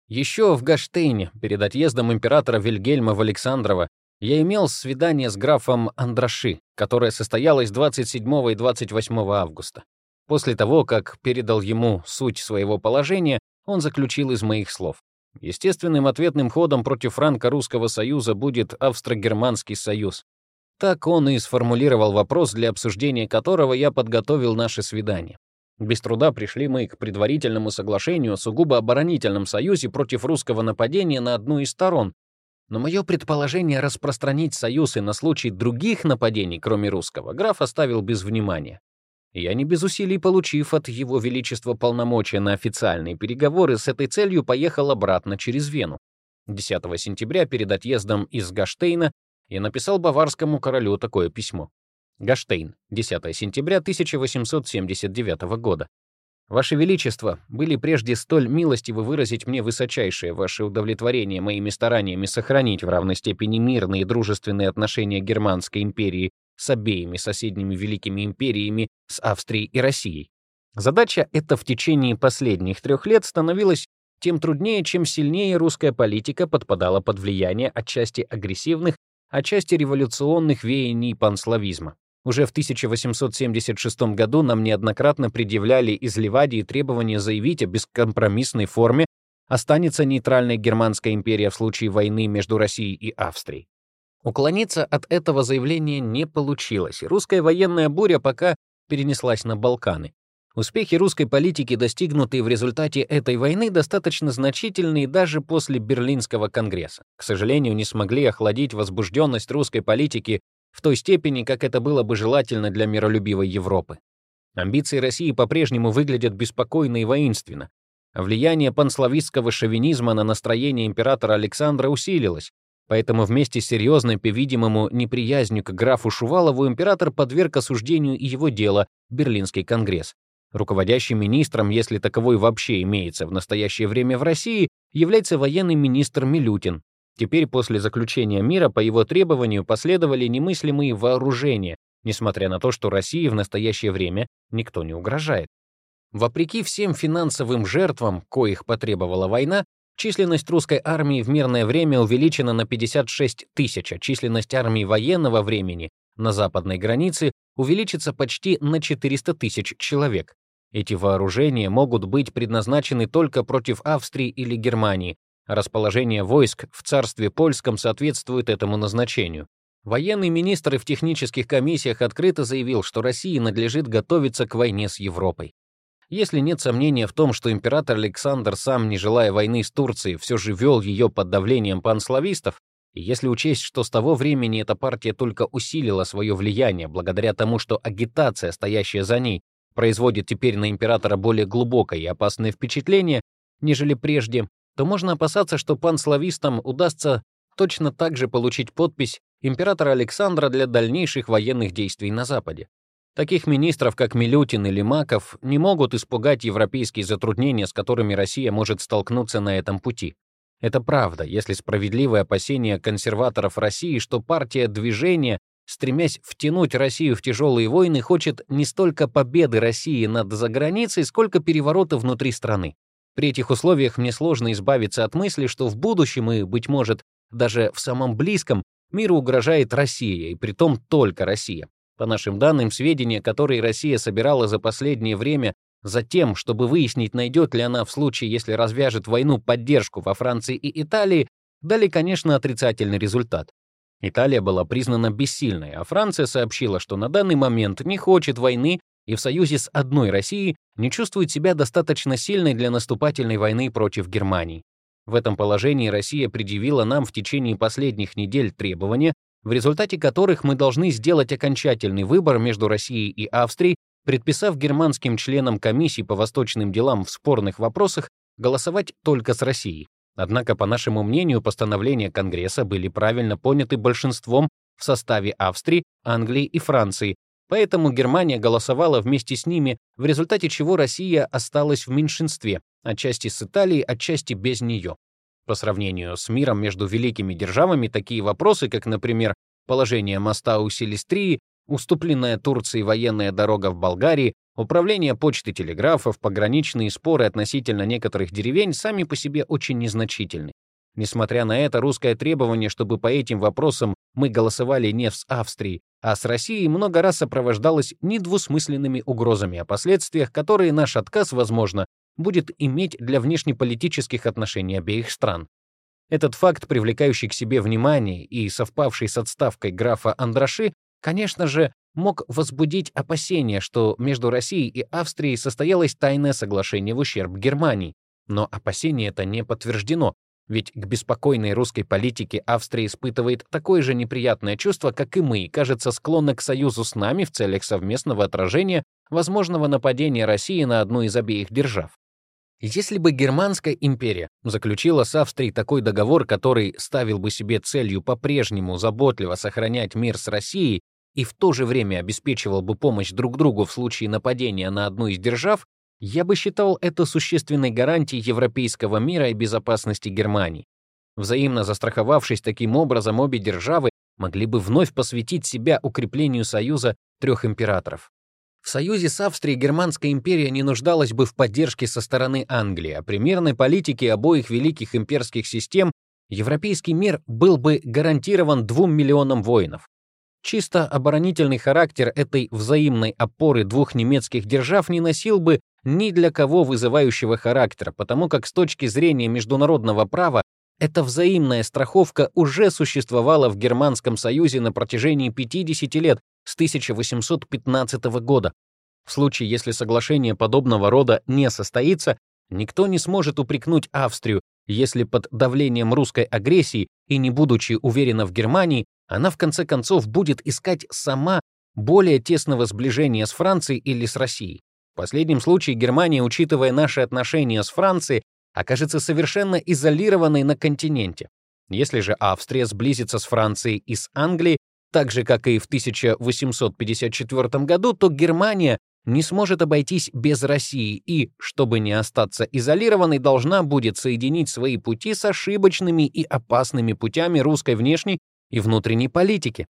Еще в Гаштейне, перед отъездом императора Вильгельма в Александрова, я имел свидание с графом Андраши, которое состоялось 27 и 28 августа. После того, как передал ему суть своего положения, он заключил из моих слов. Естественным ответным ходом против Франко-Русского союза будет Австро-Германский союз. Так он и сформулировал вопрос, для обсуждения которого я подготовил наше свидание. Без труда пришли мы к предварительному соглашению о сугубо оборонительном союзе против русского нападения на одну из сторон, но мое предположение распространить союз и на случай других нападений, кроме русского, граф оставил без внимания. Я не без усилий, получив от его величества полномочия на официальные переговоры, с этой целью поехал обратно через Вену. 10 сентября перед отъездом из Гаштейна я написал баварскому королю такое письмо. Гаштейн, 10 сентября 1879 года. Ваше Величество, были прежде столь милостивы выразить мне высочайшее ваше удовлетворение моими стараниями сохранить в равной степени мирные и дружественные отношения Германской империи с обеими соседними великими империями, с Австрией и Россией. Задача эта в течение последних трех лет становилась тем труднее, чем сильнее русская политика подпадала под влияние отчасти агрессивных, отчасти революционных веяний панславизма. Уже в 1876 году нам неоднократно предъявляли из Ливадии требование заявить о бескомпромиссной форме останется нейтральной Германская империя в случае войны между Россией и Австрией. Уклониться от этого заявления не получилось, и русская военная буря пока перенеслась на Балканы. Успехи русской политики, достигнутые в результате этой войны, достаточно значительные даже после Берлинского конгресса. К сожалению, не смогли охладить возбужденность русской политики в той степени, как это было бы желательно для миролюбивой Европы. Амбиции России по-прежнему выглядят беспокойно и воинственно. Влияние панславистского шовинизма на настроение императора Александра усилилось. Поэтому вместе с серьезной, по-видимому, неприязнью к графу Шувалову император подверг осуждению и его дело Берлинский конгресс. Руководящим министром, если таковой вообще имеется в настоящее время в России, является военный министр Милютин. Теперь после заключения мира по его требованию последовали немыслимые вооружения, несмотря на то, что России в настоящее время никто не угрожает. Вопреки всем финансовым жертвам, коих потребовала война, численность русской армии в мирное время увеличена на 56 тысяч, а численность армии военного времени на западной границе увеличится почти на 400 тысяч человек. Эти вооружения могут быть предназначены только против Австрии или Германии. Расположение войск в царстве польском соответствует этому назначению. Военный министр в технических комиссиях открыто заявил, что России надлежит готовиться к войне с Европой. Если нет сомнения в том, что император Александр сам, не желая войны с Турцией, все же вел ее под давлением панславистов, и если учесть, что с того времени эта партия только усилила свое влияние благодаря тому, что агитация, стоящая за ней, производит теперь на императора более глубокое и опасное впечатление, нежели прежде, то можно опасаться, что панславистам удастся точно так же получить подпись императора Александра для дальнейших военных действий на Западе. Таких министров, как Милютин или Маков, не могут испугать европейские затруднения, с которыми Россия может столкнуться на этом пути. Это правда, если справедливые опасения консерваторов России, что партия движения, стремясь втянуть Россию в тяжелые войны, хочет не столько победы России над заграницей, сколько переворота внутри страны. При этих условиях мне сложно избавиться от мысли, что в будущем и, быть может, даже в самом близком Миру угрожает Россия, и притом только Россия. По нашим данным, сведения, которые Россия собирала за последнее время за тем, чтобы выяснить, найдет ли она в случае, если развяжет войну поддержку во Франции и Италии, дали, конечно, отрицательный результат. Италия была признана бессильной, а Франция сообщила, что на данный момент не хочет войны и в союзе с одной Россией не чувствует себя достаточно сильной для наступательной войны против Германии. В этом положении Россия предъявила нам в течение последних недель требования, в результате которых мы должны сделать окончательный выбор между Россией и Австрией, предписав германским членам комиссии по восточным делам в спорных вопросах голосовать только с Россией. Однако, по нашему мнению, постановления Конгресса были правильно поняты большинством в составе Австрии, Англии и Франции, поэтому Германия голосовала вместе с ними, в результате чего Россия осталась в меньшинстве, отчасти с Италией, отчасти без нее. По сравнению с миром между великими державами, такие вопросы, как, например, положение моста у Селестрии, уступленная Турции военная дорога в Болгарии, управление почты телеграфов, пограничные споры относительно некоторых деревень сами по себе очень незначительны. Несмотря на это, русское требование, чтобы по этим вопросам мы голосовали не с Австрией, а с Россией, много раз сопровождалось недвусмысленными угрозами о последствиях, которые наш отказ, возможно, будет иметь для внешнеполитических отношений обеих стран. Этот факт, привлекающий к себе внимание и совпавший с отставкой графа Андраши, конечно же, мог возбудить опасения, что между Россией и Австрией состоялось тайное соглашение в ущерб Германии. Но опасение это не подтверждено, ведь к беспокойной русской политике Австрия испытывает такое же неприятное чувство, как и мы, и кажется склонна к союзу с нами в целях совместного отражения возможного нападения России на одну из обеих держав. Если бы Германская империя заключила с Австрией такой договор, который ставил бы себе целью по-прежнему заботливо сохранять мир с Россией и в то же время обеспечивал бы помощь друг другу в случае нападения на одну из держав, я бы считал это существенной гарантией европейского мира и безопасности Германии. Взаимно застраховавшись таким образом, обе державы могли бы вновь посвятить себя укреплению союза трех императоров. В союзе с Австрией Германская империя не нуждалась бы в поддержке со стороны Англии, а при мирной политике обоих великих имперских систем европейский мир был бы гарантирован двум миллионам воинов. Чисто оборонительный характер этой взаимной опоры двух немецких держав не носил бы ни для кого вызывающего характера, потому как с точки зрения международного права эта взаимная страховка уже существовала в Германском союзе на протяжении 50 лет с 1815 года. В случае, если соглашение подобного рода не состоится, никто не сможет упрекнуть Австрию, если под давлением русской агрессии и не будучи уверена в Германии, она в конце концов будет искать сама более тесного сближения с Францией или с Россией. В последнем случае Германия, учитывая наши отношения с Францией, окажется совершенно изолированной на континенте. Если же Австрия сблизится с Францией и с Англией, так же, как и в 1854 году, то Германия не сможет обойтись без России и, чтобы не остаться изолированной, должна будет соединить свои пути с ошибочными и опасными путями русской внешней и внутренней политики.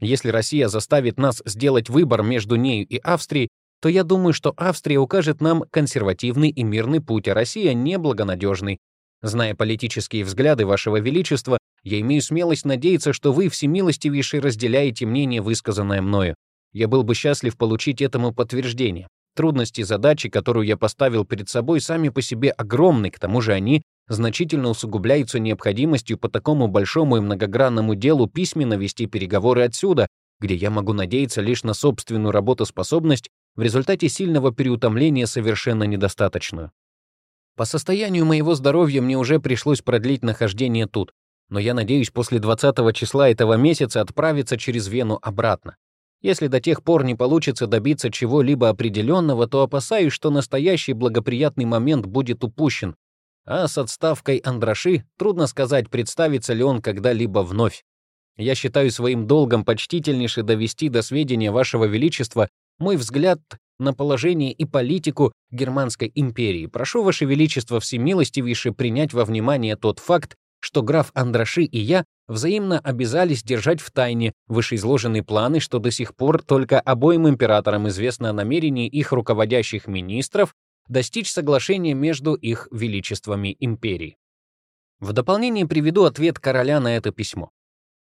Если Россия заставит нас сделать выбор между нею и Австрией, то я думаю, что Австрия укажет нам консервативный и мирный путь, а Россия — неблагонадежный. Зная политические взгляды Вашего Величества, я имею смелость надеяться, что вы, всемилостивейший, разделяете мнение, высказанное мною. Я был бы счастлив получить этому подтверждение. Трудности задачи, которую я поставил перед собой, сами по себе огромны, к тому же они значительно усугубляются необходимостью по такому большому и многогранному делу письменно вести переговоры отсюда, где я могу надеяться лишь на собственную работоспособность, в результате сильного переутомления совершенно недостаточную. По состоянию моего здоровья мне уже пришлось продлить нахождение тут, но я надеюсь после 20 числа этого месяца отправиться через Вену обратно. Если до тех пор не получится добиться чего-либо определенного, то опасаюсь, что настоящий благоприятный момент будет упущен. А с отставкой Андраши трудно сказать, представится ли он когда-либо вновь. Я считаю своим долгом почтительнейше довести до сведения Вашего Величества мой взгляд на положение и политику Германской империи. Прошу Ваше Величество всемилостивейше принять во внимание тот факт, что граф Андраши и я взаимно обязались держать в тайне вышеизложенные планы, что до сих пор только обоим императорам известно о намерении их руководящих министров достичь соглашения между их величествами империи. В дополнение приведу ответ короля на это письмо.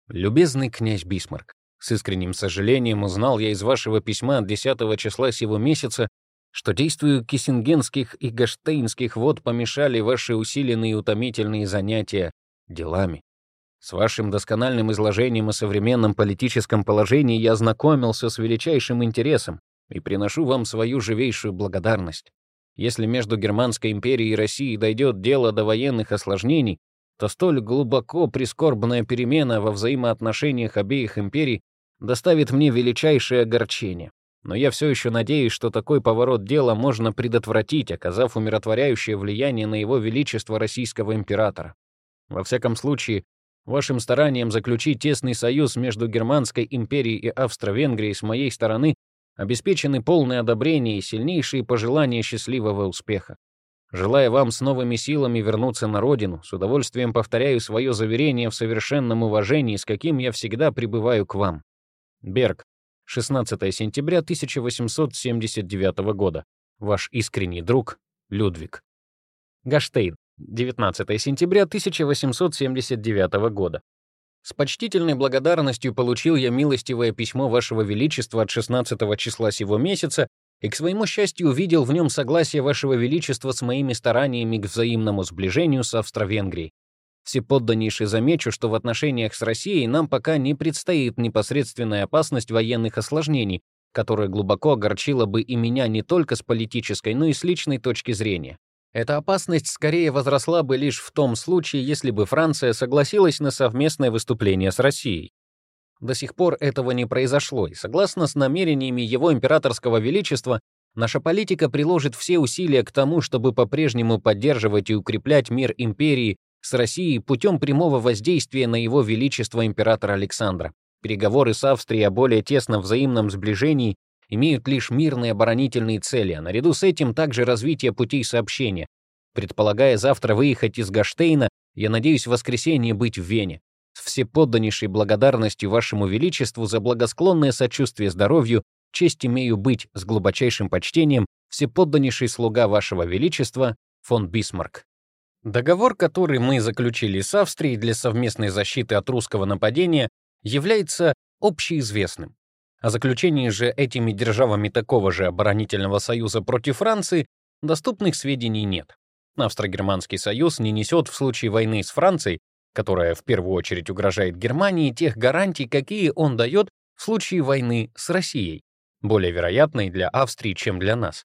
«Любезный князь Бисмарк, с искренним сожалением узнал я из вашего письма от 10 числа сего месяца, что действию киссингенских и гаштейнских вод помешали ваши усиленные и утомительные занятия делами. С вашим доскональным изложением о современном политическом положении я ознакомился с величайшим интересом и приношу вам свою живейшую благодарность. Если между Германской империей и Россией дойдет дело до военных осложнений, то столь глубоко прискорбная перемена во взаимоотношениях обеих империй доставит мне величайшее огорчение. Но я все еще надеюсь, что такой поворот дела можно предотвратить, оказав умиротворяющее влияние на его величество российского императора. Во всяком случае, вашим старанием заключить тесный союз между Германской империей и Австро-Венгрией с моей стороны обеспечены полное одобрение и сильнейшие пожелания счастливого успеха. Желая вам с новыми силами вернуться на родину, с удовольствием повторяю свое заверение в совершенном уважении, с каким я всегда пребываю к вам. Берг, 16 сентября 1879 года. Ваш искренний друг Людвиг. Гаштейн, 19 сентября 1879 года. С почтительной благодарностью получил я милостивое письмо Вашего Величества от 16 числа сего месяца и, к своему счастью, увидел в нем согласие Вашего Величества с моими стараниями к взаимному сближению с Австро-Венгрией. Всеподданнейше замечу, что в отношениях с Россией нам пока не предстоит непосредственная опасность военных осложнений, которая глубоко огорчила бы и меня не только с политической, но и с личной точки зрения. Эта опасность скорее возросла бы лишь в том случае, если бы Франция согласилась на совместное выступление с Россией. До сих пор этого не произошло, и согласно с намерениями его императорского величества, наша политика приложит все усилия к тому, чтобы по-прежнему поддерживать и укреплять мир империи с Россией путем прямого воздействия на его величество императора Александра. Переговоры с Австрией о более тесном взаимном сближении имеют лишь мирные оборонительные цели, а наряду с этим также развитие путей сообщения. Предполагая завтра выехать из Гаштейна, я надеюсь в воскресенье быть в Вене. С всеподданнейшей благодарностью вашему величеству за благосклонное сочувствие здоровью, честь имею быть с глубочайшим почтением всеподданнейший слуга вашего величества, фон Бисмарк. Договор, который мы заключили с Австрией для совместной защиты от русского нападения, является общеизвестным. О заключении же этими державами такого же оборонительного союза против Франции доступных сведений нет. Австро-Германский союз не несет в случае войны с Францией, которая в первую очередь угрожает Германии, тех гарантий, какие он дает в случае войны с Россией, более вероятной для Австрии, чем для нас.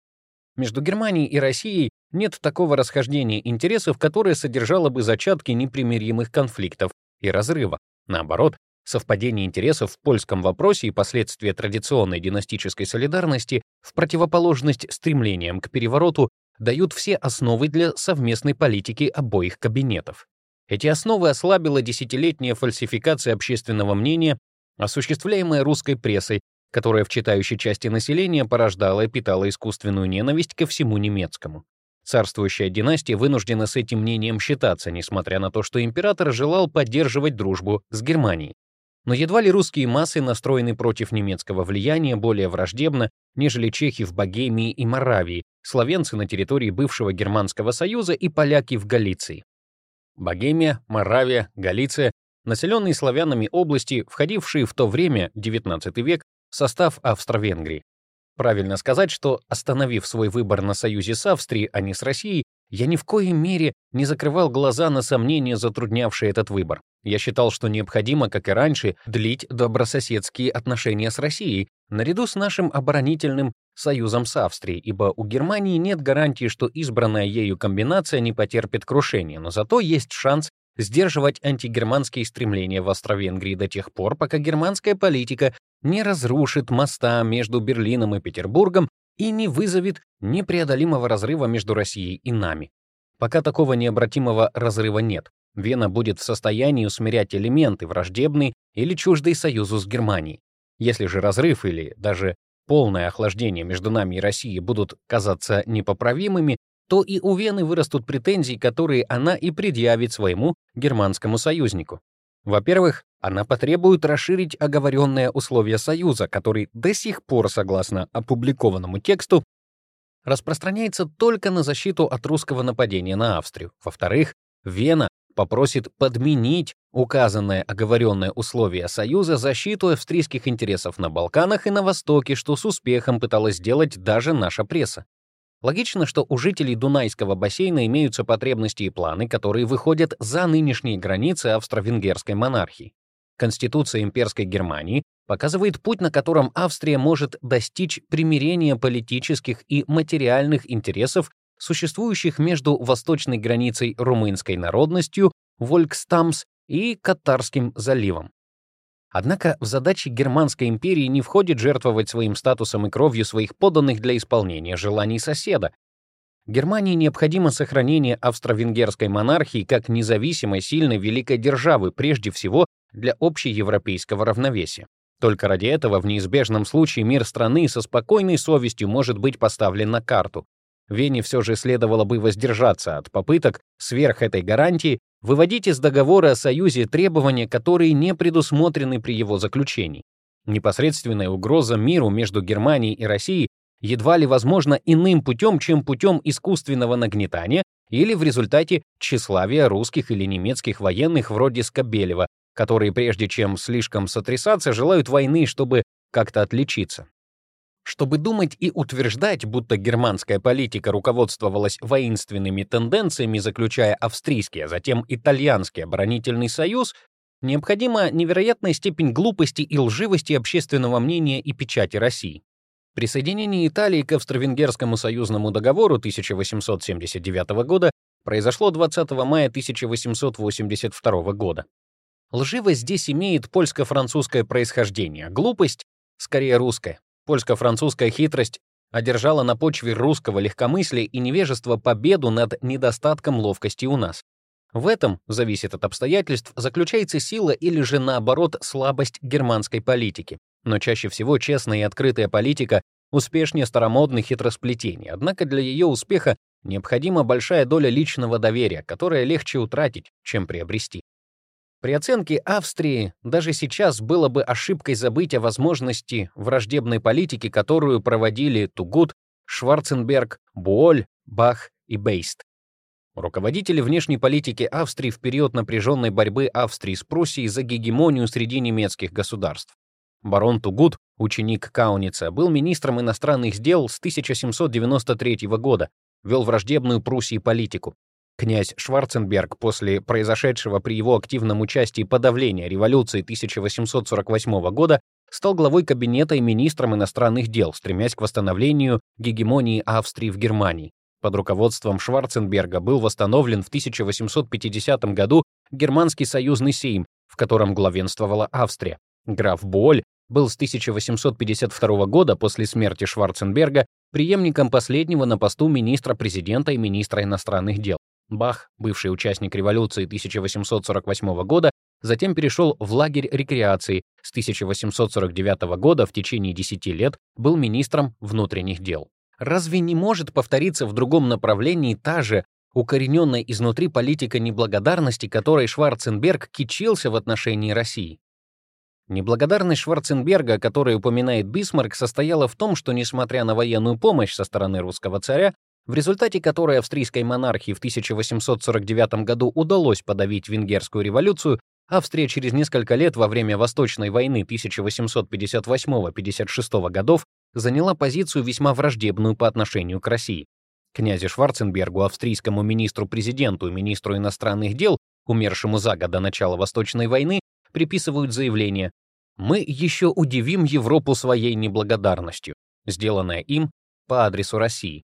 Между Германией и Россией нет такого расхождения интересов, которое содержало бы зачатки непримиримых конфликтов и разрыва. Наоборот, совпадение интересов в польском вопросе и последствия традиционной династической солидарности в противоположность стремлениям к перевороту дают все основы для совместной политики обоих кабинетов. Эти основы ослабила десятилетняя фальсификация общественного мнения, осуществляемая русской прессой, которая в читающей части населения порождала и питала искусственную ненависть ко всему немецкому. Царствующая династия вынуждена с этим мнением считаться, несмотря на то, что император желал поддерживать дружбу с Германией. Но едва ли русские массы настроены против немецкого влияния более враждебно, нежели чехи в Богемии и Моравии, словенцы на территории бывшего Германского Союза и поляки в Галиции. Богемия, Моравия, Галиция — населенные славянами области, входившие в то время, XIX век, состав Австро-Венгрии. Правильно сказать, что, остановив свой выбор на союзе с Австрией, а не с Россией, я ни в коей мере не закрывал глаза на сомнения, затруднявшие этот выбор. Я считал, что необходимо, как и раньше, длить добрососедские отношения с Россией, наряду с нашим оборонительным союзом с Австрией, ибо у Германии нет гарантии, что избранная ею комбинация не потерпит крушения, но зато есть шанс сдерживать антигерманские стремления в Австро-Венгрии до тех пор, пока германская политика не разрушит моста между Берлином и Петербургом и не вызовет непреодолимого разрыва между Россией и нами. Пока такого необратимого разрыва нет, Вена будет в состоянии усмирять элементы, враждебные или чуждые союзу с Германией. Если же разрыв или даже полное охлаждение между нами и Россией будут казаться непоправимыми, то и у Вены вырастут претензии, которые она и предъявит своему германскому союзнику. Во-первых, она потребует расширить оговоренные условия Союза, который до сих пор, согласно опубликованному тексту, распространяется только на защиту от русского нападения на Австрию. Во-вторых, Вена попросит подменить указанное оговоренное условие Союза защиту австрийских интересов на Балканах и на Востоке, что с успехом пыталась сделать даже наша пресса. Логично, что у жителей Дунайского бассейна имеются потребности и планы, которые выходят за нынешние границы австро-венгерской монархии. Конституция имперской Германии показывает путь, на котором Австрия может достичь примирения политических и материальных интересов, существующих между восточной границей румынской народностью, Волькстамс и Катарским заливом. Однако в задачи Германской империи не входит жертвовать своим статусом и кровью своих подданных для исполнения желаний соседа. Германии необходимо сохранение австро-венгерской монархии как независимой, сильной, великой державы, прежде всего для общеевропейского равновесия. Только ради этого в неизбежном случае мир страны со спокойной совестью может быть поставлен на карту. Вене все же следовало бы воздержаться от попыток сверх этой гарантии выводить из договора о союзе требования, которые не предусмотрены при его заключении. Непосредственная угроза миру между Германией и Россией едва ли возможна иным путем, чем путем искусственного нагнетания или в результате тщеславия русских или немецких военных вроде Скобелева, которые прежде чем слишком сотрясаться, желают войны, чтобы как-то отличиться. Чтобы думать и утверждать, будто германская политика руководствовалась воинственными тенденциями, заключая австрийский, а затем итальянский оборонительный союз, необходима невероятная степень глупости и лживости общественного мнения и печати России. Присоединение Италии к Австро-Венгерскому союзному договору 1879 года произошло 20 мая 1882 года. Лживость здесь имеет польско-французское происхождение, глупость — скорее русская. Польско-французская хитрость одержала на почве русского легкомыслия и невежества победу над недостатком ловкости у нас. В этом, зависит от обстоятельств, заключается сила или же наоборот слабость германской политики. Но чаще всего честная и открытая политика успешнее старомодных хитросплетений, однако для ее успеха необходима большая доля личного доверия, которое легче утратить, чем приобрести. При оценке Австрии даже сейчас было бы ошибкой забыть о возможности враждебной политики, которую проводили Тугут, Шварценберг, Буоль, Бах и Бейст. Руководители внешней политики Австрии в период напряженной борьбы Австрии с Пруссией за гегемонию среди немецких государств. Барон Тугут, ученик Кауница, был министром иностранных дел с 1793 года, вел враждебную Пруссии политику, Князь Шварценберг после произошедшего при его активном участии подавления революции 1848 года стал главой кабинета и министром иностранных дел, стремясь к восстановлению гегемонии Австрии в Германии. Под руководством Шварценберга был восстановлен в 1850 году Германский союзный сейм, в котором главенствовала Австрия. Граф Боль был с 1852 года после смерти Шварценберга преемником последнего на посту министра-президента и министра иностранных дел. Бах, бывший участник революции 1848 года, затем перешел в лагерь рекреации. С 1849 года в течение 10 лет был министром внутренних дел. Разве не может повториться в другом направлении та же укорененная изнутри политика неблагодарности, которой Шварценберг кичился в отношении России? Неблагодарность Шварценберга, о которой упоминает Бисмарк, состояла в том, что, несмотря на военную помощь со стороны русского царя, в результате которой австрийской монархии в 1849 году удалось подавить венгерскую революцию, Австрия через несколько лет во время Восточной войны 1858-56 годов заняла позицию весьма враждебную по отношению к России. Князю Шварценбергу, австрийскому министру-президенту и министру иностранных дел, умершему за год до начала Восточной войны, приписывают заявление «Мы еще удивим Европу своей неблагодарностью», сделанное им по адресу России.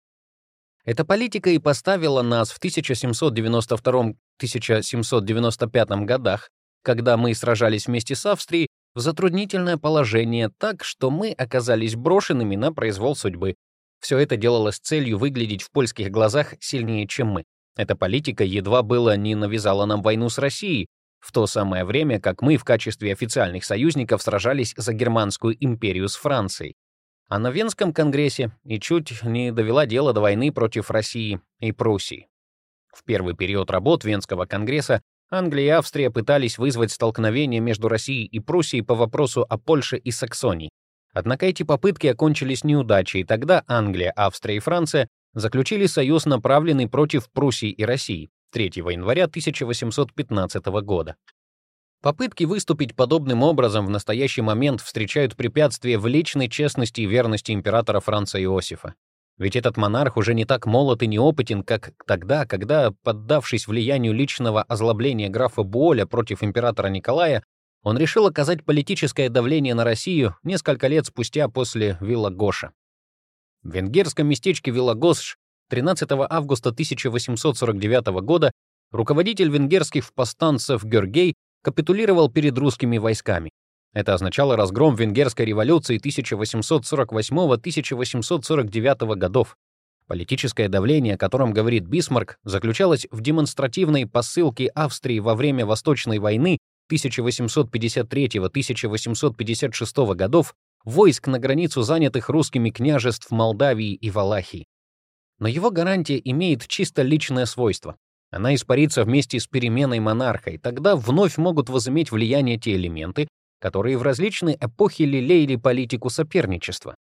Эта политика и поставила нас в 1792-1795 годах, когда мы сражались вместе с Австрией, в затруднительное положение так, что мы оказались брошенными на произвол судьбы. Все это делалось целью выглядеть в польских глазах сильнее, чем мы. Эта политика едва было не навязала нам войну с Россией, в то самое время как мы в качестве официальных союзников сражались за Германскую империю с Францией а на Венском конгрессе и чуть не довела дело до войны против России и Пруссии. В первый период работ Венского конгресса Англия и Австрия пытались вызвать столкновение между Россией и Пруссией по вопросу о Польше и Саксонии. Однако эти попытки окончились неудачей, и тогда Англия, Австрия и Франция заключили союз, направленный против Пруссии и России 3 января 1815 года. Попытки выступить подобным образом в настоящий момент встречают препятствия в личной честности и верности императора Франца Иосифа. Ведь этот монарх уже не так молод и неопытен, как тогда, когда, поддавшись влиянию личного озлобления графа Буоля против императора Николая, он решил оказать политическое давление на Россию несколько лет спустя после Виллагоша. В венгерском местечке Виллагош 13 августа 1849 года руководитель венгерских повстанцев Георгей капитулировал перед русскими войсками. Это означало разгром венгерской революции 1848-1849 годов. Политическое давление, о котором говорит Бисмарк, заключалось в демонстративной посылке Австрии во время Восточной войны 1853-1856 годов войск на границу занятых русскими княжеств Молдавии и Валахии. Но его гарантия имеет чисто личное свойство. Она испарится вместе с переменой монарха, и тогда вновь могут возыметь влияние те элементы, которые в различные эпохи лелеяли политику соперничества.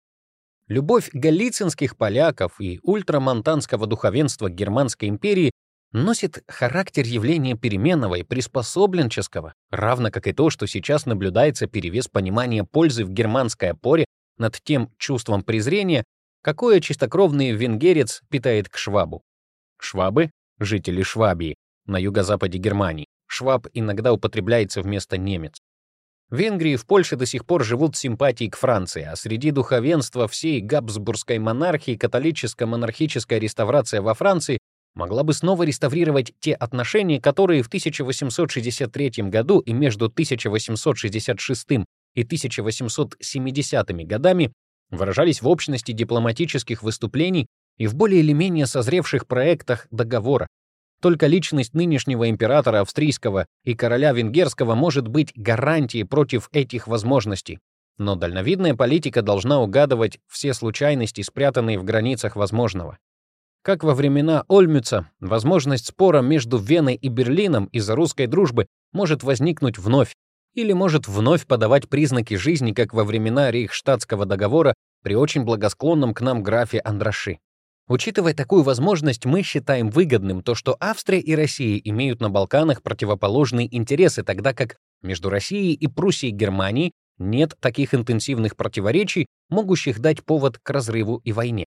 Любовь галицинских поляков и ультрамонтанского духовенства Германской империи носит характер явления переменного и приспособленческого, равно как и то, что сейчас наблюдается перевес понимания пользы в германской опоре над тем чувством презрения, какое чистокровный венгерец питает к швабу. Швабы жители Швабии, на юго-западе Германии. Шваб иногда употребляется вместо немец. В Венгрии и в Польше до сих пор живут симпатии к Франции, а среди духовенства всей Габсбургской монархии католическая монархическая реставрация во Франции могла бы снова реставрировать те отношения, которые в 1863 году и между 1866 и 1870 годами выражались в общности дипломатических выступлений и в более или менее созревших проектах договора. Только личность нынешнего императора австрийского и короля венгерского может быть гарантией против этих возможностей. Но дальновидная политика должна угадывать все случайности, спрятанные в границах возможного. Как во времена Ольмюца, возможность спора между Веной и Берлином из-за русской дружбы может возникнуть вновь, или может вновь подавать признаки жизни, как во времена Рейхштадтского договора при очень благосклонном к нам графе Андраши. Учитывая такую возможность, мы считаем выгодным то, что Австрия и Россия имеют на Балканах противоположные интересы, тогда как между Россией и Пруссией Германии нет таких интенсивных противоречий, могущих дать повод к разрыву и войне.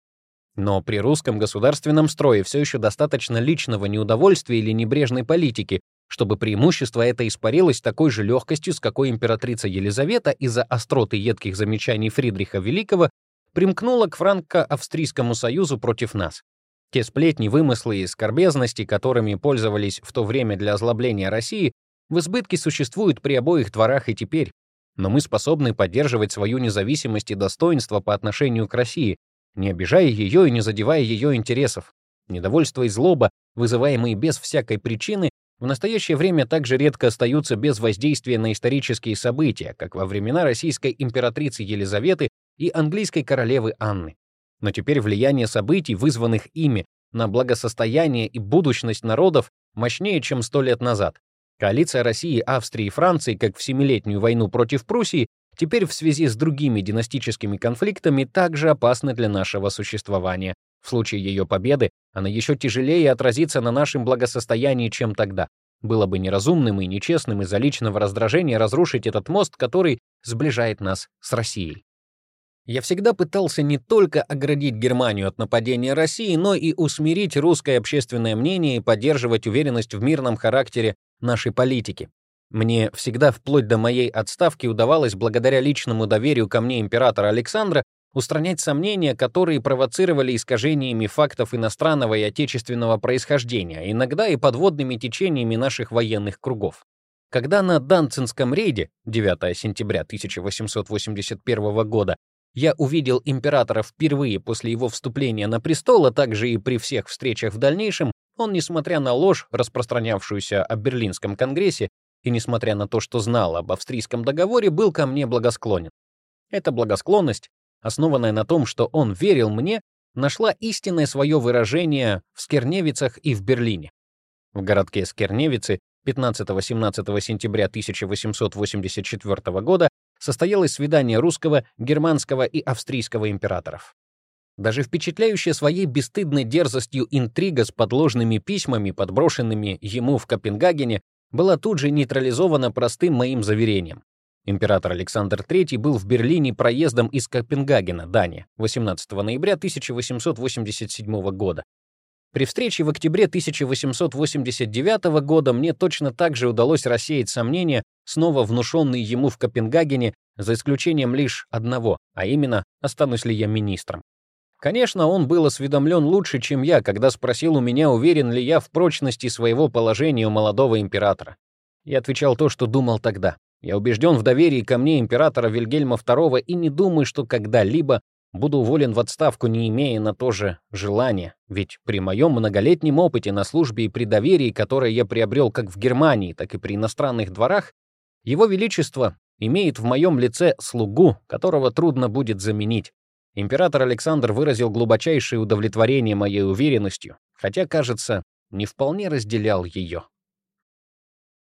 Но при русском государственном строе все еще достаточно личного неудовольствия или небрежной политики, чтобы преимущество это испарилось такой же легкостью, с какой императрица Елизавета из-за остроты едких замечаний Фридриха Великого примкнула к франко-австрийскому союзу против нас. Те сплетни, вымыслы и скорбезности, которыми пользовались в то время для озлобления России, в избытке существуют при обоих дворах и теперь. Но мы способны поддерживать свою независимость и достоинство по отношению к России, не обижая ее и не задевая ее интересов. Недовольство и злоба, вызываемые без всякой причины, в настоящее время также редко остаются без воздействия на исторические события, как во времена российской императрицы Елизаветы и английской королевы Анны. Но теперь влияние событий, вызванных ими, на благосостояние и будущность народов мощнее, чем сто лет назад. Коалиция России, Австрии и Франции, как в Семилетнюю войну против Пруссии, теперь в связи с другими династическими конфликтами также опасна для нашего существования. В случае ее победы она еще тяжелее отразится на нашем благосостоянии, чем тогда. Было бы неразумным и нечестным из-за личного раздражения разрушить этот мост, который сближает нас с Россией. Я всегда пытался не только оградить Германию от нападения России, но и усмирить русское общественное мнение и поддерживать уверенность в мирном характере нашей политики. Мне всегда вплоть до моей отставки удавалось, благодаря личному доверию ко мне императора Александра, устранять сомнения, которые провоцировали искажениями фактов иностранного и отечественного происхождения, иногда и подводными течениями наших военных кругов. Когда на Данцинском рейде 9 сентября 1881 года я увидел императора впервые после его вступления на престол, а также и при всех встречах в дальнейшем, он, несмотря на ложь, распространявшуюся о Берлинском конгрессе, и несмотря на то, что знал об австрийском договоре, был ко мне благосклонен. Эта благосклонность, основанная на том, что он верил мне, нашла истинное свое выражение в Скерневицах и в Берлине. В городке Скерневицы 15-17 сентября 1884 года состоялось свидание русского, германского и австрийского императоров. Даже впечатляющая своей бесстыдной дерзостью интрига с подложными письмами, подброшенными ему в Копенгагене, была тут же нейтрализована простым моим заверением. Император Александр III был в Берлине проездом из Копенгагена, Дания, 18 ноября 1887 года. При встрече в октябре 1889 года мне точно так же удалось рассеять сомнения, снова внушенные ему в Копенгагене, за исключением лишь одного, а именно, останусь ли я министром. Конечно, он был осведомлен лучше, чем я, когда спросил у меня, уверен ли я в прочности своего положения у молодого императора. Я отвечал то, что думал тогда. Я убежден в доверии ко мне императора Вильгельма II и не думаю, что когда-либо буду уволен в отставку, не имея на то же желания. Ведь при моем многолетнем опыте на службе и при доверии, которое я приобрел как в Германии, так и при иностранных дворах, его Величество имеет в моем лице слугу, которого трудно будет заменить. Император Александр выразил глубочайшее удовлетворение моей уверенностью, хотя, кажется, не вполне разделял ее.